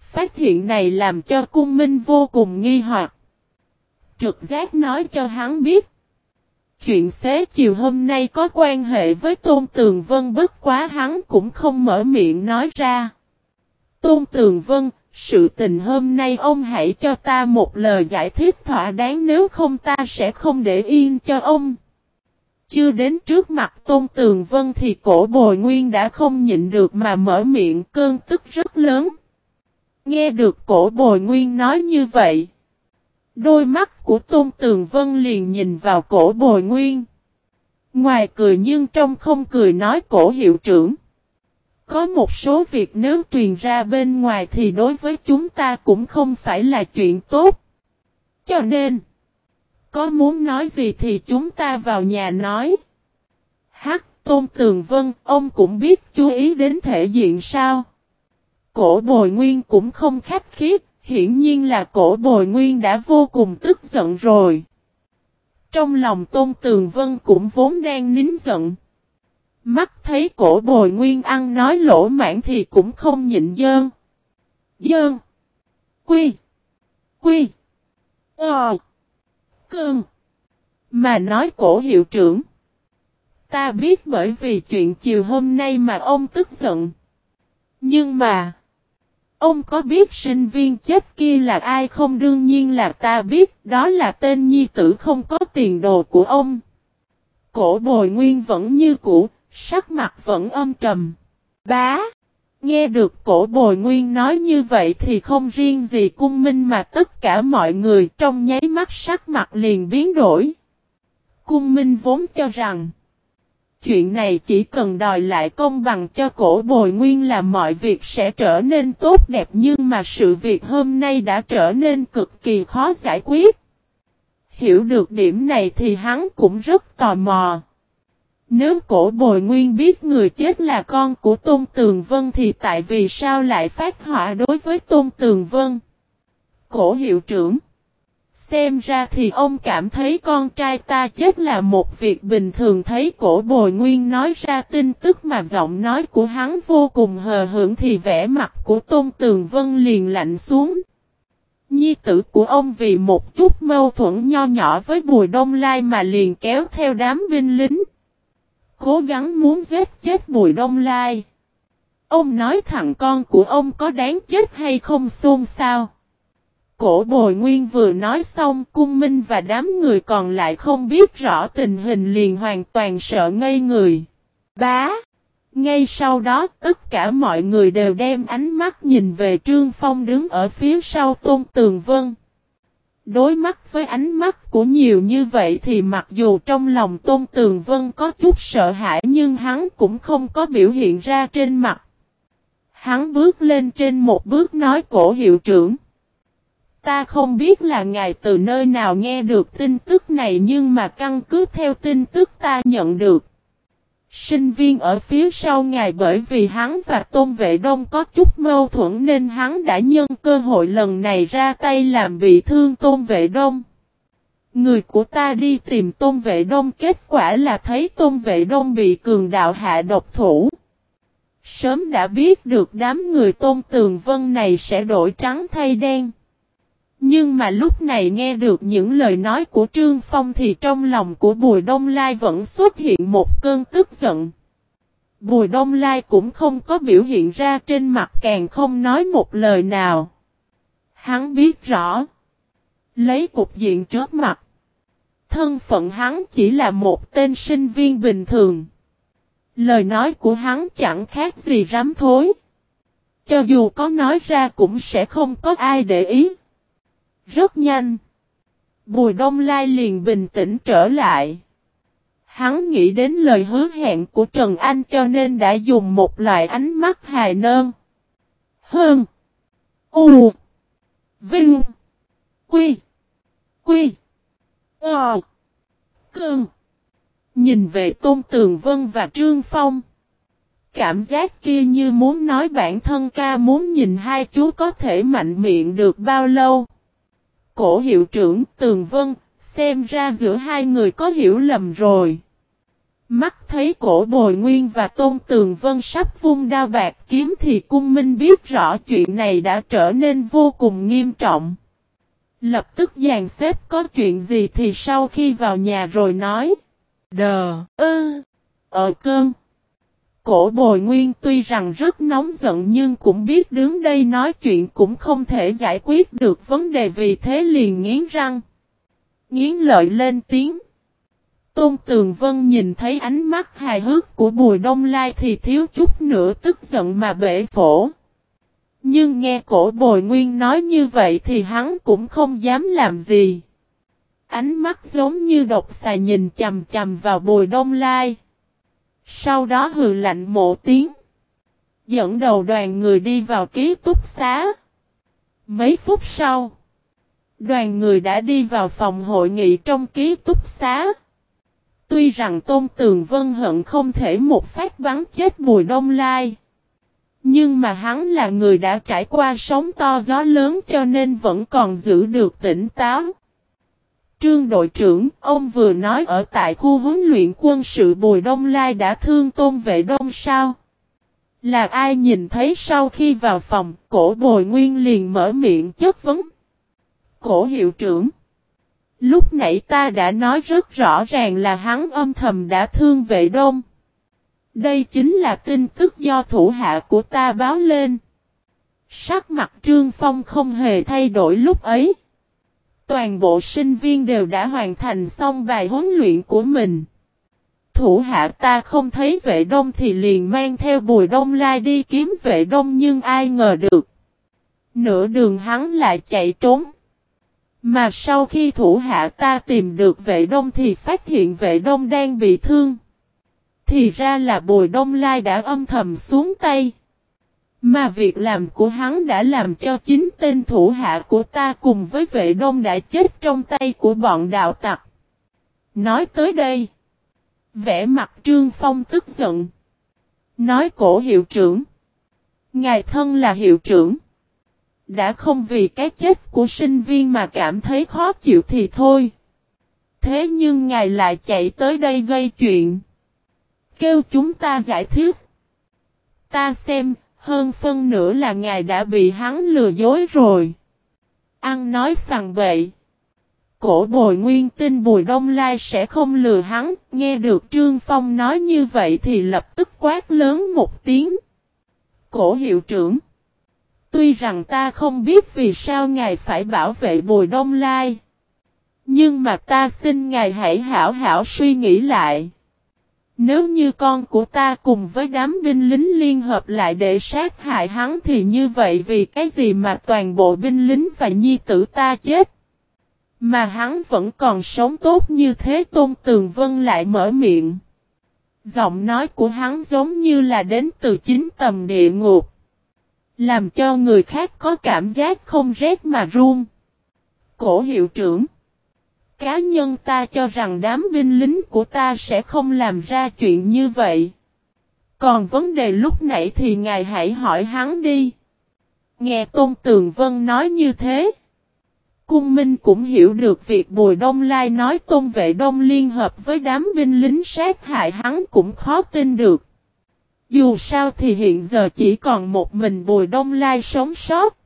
Phát hiện này làm cho cung minh vô cùng nghi hoặc. Trực giác nói cho hắn biết. Chuyện xế chiều hôm nay có quan hệ với Tôn Tường Vân bất quá hắn cũng không mở miệng nói ra. Tôn Tường Vân, sự tình hôm nay ông hãy cho ta một lời giải thích thỏa đáng nếu không ta sẽ không để yên cho ông. Chưa đến trước mặt Tôn Tường Vân thì cổ bồi nguyên đã không nhịn được mà mở miệng cơn tức rất lớn. Nghe được cổ bồi nguyên nói như vậy. Đôi mắt của Tôn Tường Vân liền nhìn vào cổ bồi nguyên. Ngoài cười nhưng trong không cười nói cổ hiệu trưởng. Có một số việc nếu truyền ra bên ngoài thì đối với chúng ta cũng không phải là chuyện tốt. Cho nên, có muốn nói gì thì chúng ta vào nhà nói. Hắc Tôn Tường Vân, ông cũng biết chú ý đến thể diện sao. Cổ bồi nguyên cũng không khách khiếp, hiển nhiên là cổ bồi nguyên đã vô cùng tức giận rồi. Trong lòng Tôn Tường Vân cũng vốn đang nín giận. Mắt thấy cổ bồi nguyên ăn nói lỗ mãn thì cũng không nhịn dơn. Dơn. Quy. Quy. Ờ. Cơn. Mà nói cổ hiệu trưởng. Ta biết bởi vì chuyện chiều hôm nay mà ông tức giận. Nhưng mà. Ông có biết sinh viên chết kia là ai không đương nhiên là ta biết đó là tên nhi tử không có tiền đồ của ông. Cổ bồi nguyên vẫn như cũ, Sắc mặt vẫn âm trầm. Bá. Nghe được cổ bồi nguyên nói như vậy thì không riêng gì cung minh mà tất cả mọi người trong nháy mắt sắc mặt liền biến đổi. Cung minh vốn cho rằng chuyện này chỉ cần đòi lại công bằng cho cổ bồi nguyên là mọi việc sẽ trở nên tốt đẹp nhưng mà sự việc hôm nay đã trở nên cực kỳ khó giải quyết. Hiểu được điểm này thì hắn cũng rất tò mò. Nếu cổ bồi nguyên biết người chết là con của Tôn Tường Vân thì tại vì sao lại phát họa đối với Tôn Tường Vân? Cổ hiệu trưởng Xem ra thì ông cảm thấy con trai ta chết là một việc bình thường thấy cổ bồi nguyên nói ra tin tức mà giọng nói của hắn vô cùng hờ hưởng thì vẻ mặt của Tôn Tường Vân liền lạnh xuống. Nhi tử của ông vì một chút mâu thuẫn nho nhỏ với Bùi Đông Lai mà liền kéo theo đám binh lính cố gắng muốn giết chết Bùi Đông Lai. Ông nói thằng con của ông có đáng chết hay không xôn xao. Cổ bồi nguyên vừa nói xong, cung minh và đám người còn lại không biết rõ tình hình liền hoàn toàn sợ ngây người. Bá! Ngay sau đó, tất cả mọi người đều đem ánh mắt nhìn về Trương Phong đứng ở phía sau Tôn Tường Vân. Đối mắt với ánh mắt của nhiều như vậy thì mặc dù trong lòng Tôn Tường Vân có chút sợ hãi nhưng hắn cũng không có biểu hiện ra trên mặt. Hắn bước lên trên một bước nói, cổ hiệu trưởng. Ta không biết là ngài từ nơi nào nghe được tin tức này nhưng mà căn cứ theo tin tức ta nhận được. Sinh viên ở phía sau ngài bởi vì hắn và Tôn Vệ Đông có chút mâu thuẫn nên hắn đã nhân cơ hội lần này ra tay làm bị thương Tôn Vệ Đông. Người của ta đi tìm Tôn Vệ Đông, kết quả là thấy Tôn Vệ Đông bị cường đạo hạ độc thủ. Sớm đã biết được đám người Tôn Tường Vân này sẽ đổi trắng thay đen. Nhưng mà lúc này nghe được những lời nói của Trương Phong thì trong lòng của Bùi Đông Lai vẫn xuất hiện một cơn tức giận. Bùi Đông Lai cũng không có biểu hiện ra trên mặt càng không nói một lời nào. Hắn biết rõ. Lấy cục diện trước mặt. Thân phận hắn chỉ là một tên sinh viên bình thường. Lời nói của hắn chẳng khác gì rắm thối. Cho dù có nói ra cũng sẽ không có ai để ý. Rất nhanh. Bùi Đông Lai liền bình tĩnh trở lại. Hắn nghĩ đến lời hứa hẹn của Trần Anh cho nên đã dùng một loại ánh mắt hài nơn. Hơn. U. Vinh. Quy. Quy. Ờ. Cương. Nhìn về Tôn Tường Vân và Trương Phong. Cảm giác kia như muốn nói bản thân ca muốn nhìn hai chú có thể mạnh miệng được bao lâu. Cổ hiệu trưởng Tường Vân, xem ra giữa hai người có hiểu lầm rồi. Mắt thấy cổ bồi nguyên và tôn tường vân sắp vung đao bạc kiếm thì cung minh biết rõ chuyện này đã trở nên vô cùng nghiêm trọng. Lập tức dàn xếp có chuyện gì thì sau khi vào nhà rồi nói. Đờ, ư, ờ, ở cơn. Cổ bồi nguyên tuy rằng rất nóng giận nhưng cũng biết đứng đây nói chuyện cũng không thể giải quyết được vấn đề vì thế liền nghiến răng. Nghiến lợi lên tiếng. Tôn Tường Vân nhìn thấy ánh mắt hài hước của Bùi Đông Lai thì thiếu chút nữa tức giận mà bể phổ. Nhưng nghe cổ bồi nguyên nói như vậy thì hắn cũng không dám làm gì. Ánh mắt giống như độc xà nhìn chầm chầm vào Bùi Đông Lai. Sau đó hừ lạnh mộ tiếng. Dẫn đầu đoàn người đi vào ký túc xá. Mấy phút sau. Đoàn người đã đi vào phòng hội nghị trong ký túc xá. Tuy rằng Tôn Tường Vân hận không thể một phát bắn chết Bùi Đông Lai. Nhưng mà hắn là người đã trải qua sóng to gió lớn cho nên vẫn còn giữ được tỉnh táo. Trương đội trưởng, ông vừa nói ở tại khu huấn luyện quân sự Bùi Đông Lai đã thương tôn vệ đông sao? Là ai nhìn thấy sau khi vào phòng, cổ bồi nguyên liền mở miệng chất vấn. Cổ hiệu trưởng. Lúc nãy ta đã nói rất rõ ràng là hắn âm thầm đã thương vệ đông. Đây chính là tin tức do thủ hạ của ta báo lên. Sắc mặt Trương Phong không hề thay đổi lúc ấy. Toàn bộ sinh viên đều đã hoàn thành xong bài huấn luyện của mình. Thủ hạ ta không thấy vệ đông thì liền mang theo bùi đông lai đi kiếm vệ đông nhưng ai ngờ được. Nửa đường hắn lại chạy trốn. Mà sau khi thủ hạ ta tìm được vệ đông thì phát hiện vệ đông đang bị thương. Thì ra là bùi đông lai đã âm thầm xuống tay. Mà việc làm của hắn đã làm cho chính tên thủ hạ của ta cùng với vệ đông đã chết trong tay của bọn đạo tặc. Nói tới đây. Vẽ mặt Trương Phong tức giận. Nói cổ hiệu trưởng. Ngài thân là hiệu trưởng. Đã không vì cái chết của sinh viên mà cảm thấy khó chịu thì thôi. Thế nhưng ngài lại chạy tới đây gây chuyện. Kêu chúng ta giải thích. Ta xem, hơn phân nửa là ngài đã bị hắn lừa dối rồi. Ăn nói sằng bậy. Cổ bồi nguyên tin Bùi Đông Lai sẽ không lừa hắn, nghe được Trương Phong nói như vậy thì lập tức quát lớn một tiếng. Cổ hiệu trưởng. Tuy rằng ta không biết vì sao ngài phải bảo vệ Bùi Đông Lai. Nhưng mà ta xin ngài hãy hảo hảo suy nghĩ lại. Nếu như con của ta cùng với đám binh lính liên hợp lại để sát hại hắn thì như vậy vì cái gì mà toàn bộ binh lính và nhi tử ta chết? Mà hắn vẫn còn sống tốt như thế, Tôn Tường Vân lại mở miệng. Giọng nói của hắn giống như là đến từ chính tầm địa ngục. Làm cho người khác có cảm giác không rét mà run. Cổ hiệu trưởng. Cá nhân ta cho rằng đám binh lính của ta sẽ không làm ra chuyện như vậy. Còn vấn đề lúc nãy thì ngài hãy hỏi hắn đi. Nghe Tôn Tường Vân nói như thế. Cung Minh cũng hiểu được việc Bùi Đông Lai nói Tôn Vệ Đông liên hợp với đám binh lính sát hại hắn cũng khó tin được. Dù sao thì hiện giờ chỉ còn một mình Bùi Đông Lai sống sót.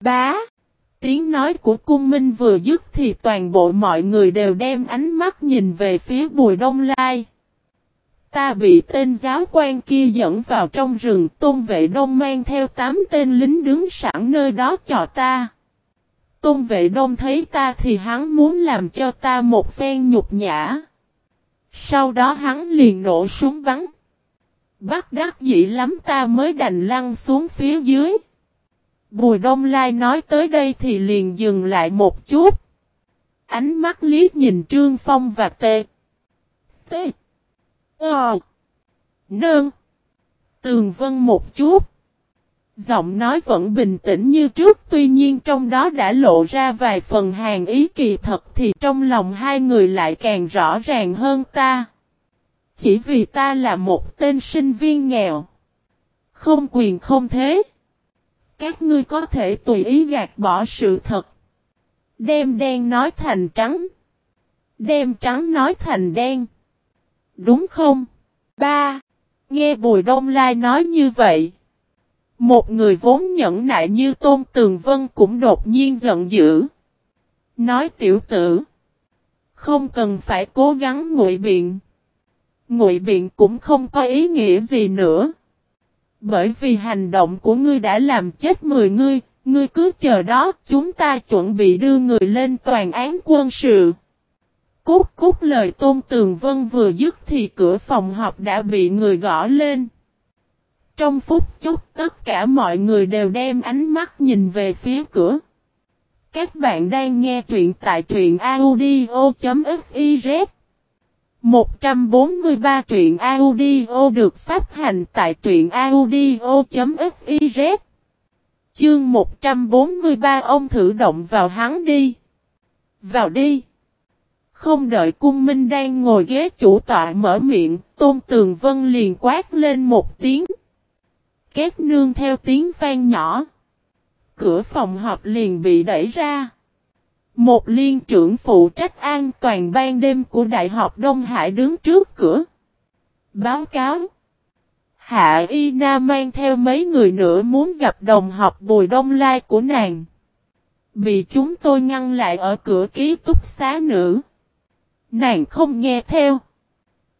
Bá! Tiếng nói của cung minh vừa dứt thì toàn bộ mọi người đều đem ánh mắt nhìn về phía Bùi Đông Lai. Ta bị tên giáo quan kia dẫn vào trong rừng, tôn vệ đông mang theo tám tên lính đứng sẵn nơi đó cho ta. Tôn vệ đông thấy ta thì hắn muốn làm cho ta một phen nhục nhã. Sau đó hắn liền nổ súng bắn. Bắt đắc dĩ lắm ta mới đành lăn xuống phía dưới. Bùi Đông Lai nói tới đây thì liền dừng lại một chút. Ánh mắt liếc nhìn Trương Phong và Tê. Tê. Ờ. Nương. Tường Vân một chút. Giọng nói vẫn bình tĩnh như trước, tuy nhiên trong đó đã lộ ra vài phần hàng ý kỳ thật thì trong lòng hai người lại càng rõ ràng hơn ta. Chỉ vì ta là một tên sinh viên nghèo. Không quyền không thế. Các ngươi có thể tùy ý gạt bỏ sự thật. Đem đen nói thành trắng. Đem trắng nói thành đen. Đúng không? Ba. Nghe Bùi Đông Lai nói như vậy. Một người vốn nhẫn nại như Tôn Tường Vân cũng đột nhiên giận dữ. Nói tiểu tử. Không cần phải cố gắng ngụy biện. Ngụy biện cũng không có ý nghĩa gì nữa. Bởi vì hành động của ngươi đã làm chết 10 ngươi, ngươi cứ chờ đó, chúng ta chuẩn bị đưa người lên toàn án quân sự. Cút cút lời Tôn Tường Vân vừa dứt thì cửa phòng họp đã bị người gõ lên. Trong phút chốc tất cả mọi người đều đem ánh mắt nhìn về phía cửa. Các bạn đang nghe truyện tại truyện audio.fif 143 truyện audio được phát hành tại truyện audio.fiz Chương 143 ông thử động vào hắn đi. Vào đi. Không đợi cung minh đang ngồi ghế chủ tọa mở miệng, tôn tường vân liền quát lên một tiếng. Két nương theo tiếng vang nhỏ. Cửa phòng họp liền bị đẩy ra. Một liên trưởng phụ trách an toàn ban đêm của Đại học Đông Hải đứng trước cửa. Báo cáo. Hạ Y Na mang theo mấy người nữa muốn gặp đồng học Bùi Đông Lai của nàng. Bị chúng tôi ngăn lại ở cửa ký túc xá nữ. Nàng không nghe theo.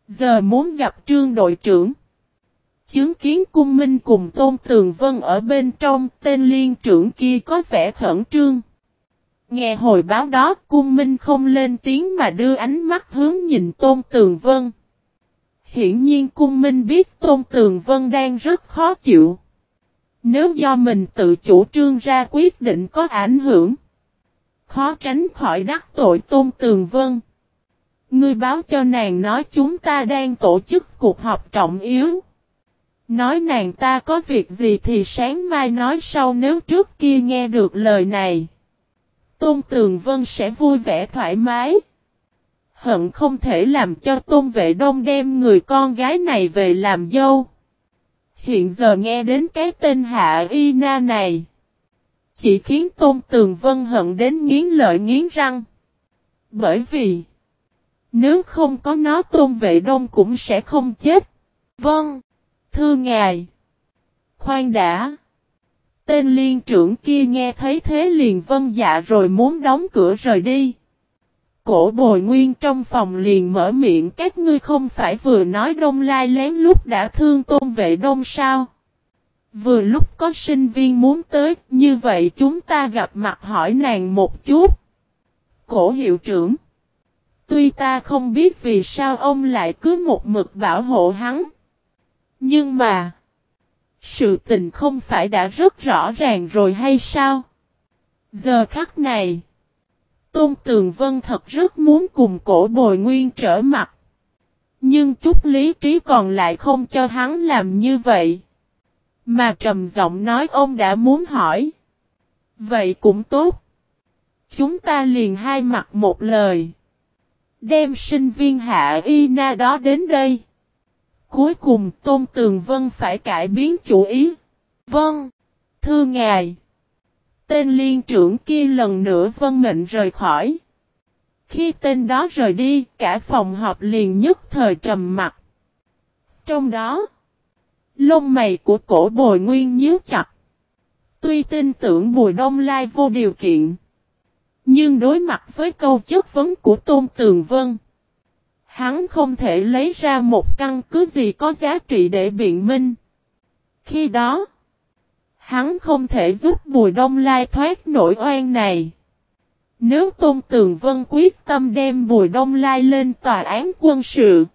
Giờ muốn gặp trương đội trưởng. Chứng kiến cung minh cùng Tôn Tường Vân ở bên trong, tên liên trưởng kia có vẻ khẩn trương. Nghe hồi báo đó, cung minh không lên tiếng mà đưa ánh mắt hướng nhìn Tôn Tường Vân. Hiển nhiên cung minh biết Tôn Tường Vân đang rất khó chịu. Nếu do mình tự chủ trương ra quyết định có ảnh hưởng. Khó tránh khỏi đắc tội Tôn Tường Vân. Ngươi báo cho nàng nói chúng ta đang tổ chức cuộc họp trọng yếu. Nói nàng ta có việc gì thì sáng mai nói sau nếu trước kia nghe được lời này. Tôn Tường Vân sẽ vui vẻ thoải mái. Hận không thể làm cho Tôn Vệ Đông đem người con gái này về làm dâu. Hiện giờ nghe đến cái tên Hạ Y Na này. Chỉ khiến Tôn Tường Vân hận đến nghiến lợi nghiến răng. Bởi vì. Nếu không có nó, Tôn Vệ Đông cũng sẽ không chết. Vâng. Thưa ngài. Khoan đã. Tên liên trưởng kia nghe thấy thế liền vân dạ rồi muốn đóng cửa rời đi. Cổ bồi nguyên trong phòng liền mở miệng các ngươi không phải vừa nói đông lai lén lúc đã thương tôn vệ đông sao. Vừa lúc có sinh viên muốn tới, như vậy chúng ta gặp mặt hỏi nàng một chút. Cổ hiệu trưởng. Tuy ta không biết vì sao ông lại cứ một mực bảo hộ hắn. Nhưng mà. Sự tình không phải đã rất rõ ràng rồi hay sao? Giờ khắc này. Tôn Tường Vân thật rất muốn cùng cổ bồi nguyên trở mặt. Nhưng chút lý trí còn lại không cho hắn làm như vậy. Mà trầm giọng nói ông đã muốn hỏi. Vậy cũng tốt. Chúng ta liền hai mặt một lời. Đem sinh viên hạ y na đó đến đây. Cuối cùng Tôn Tường Vân phải cải biến chủ ý. Vâng. Thưa ngài. Tên liên trưởng kia lần nữa vân mệnh rời khỏi. Khi tên đó rời đi, cả phòng họp liền nhất thời trầm mặt. Trong đó, lông mày của cổ bồi nguyên nhíu chặt. Tuy tin tưởng Bùi Đông Lai vô điều kiện, nhưng đối mặt với câu chất vấn của Tôn Tường Vân, hắn không thể lấy ra một căn cứ gì có giá trị để biện minh. Khi đó, hắn không thể giúp Bùi Đông Lai thoát nổi oan này. Nếu Tôn Tường Vân quyết tâm đem Bùi Đông Lai lên tòa án quân sự,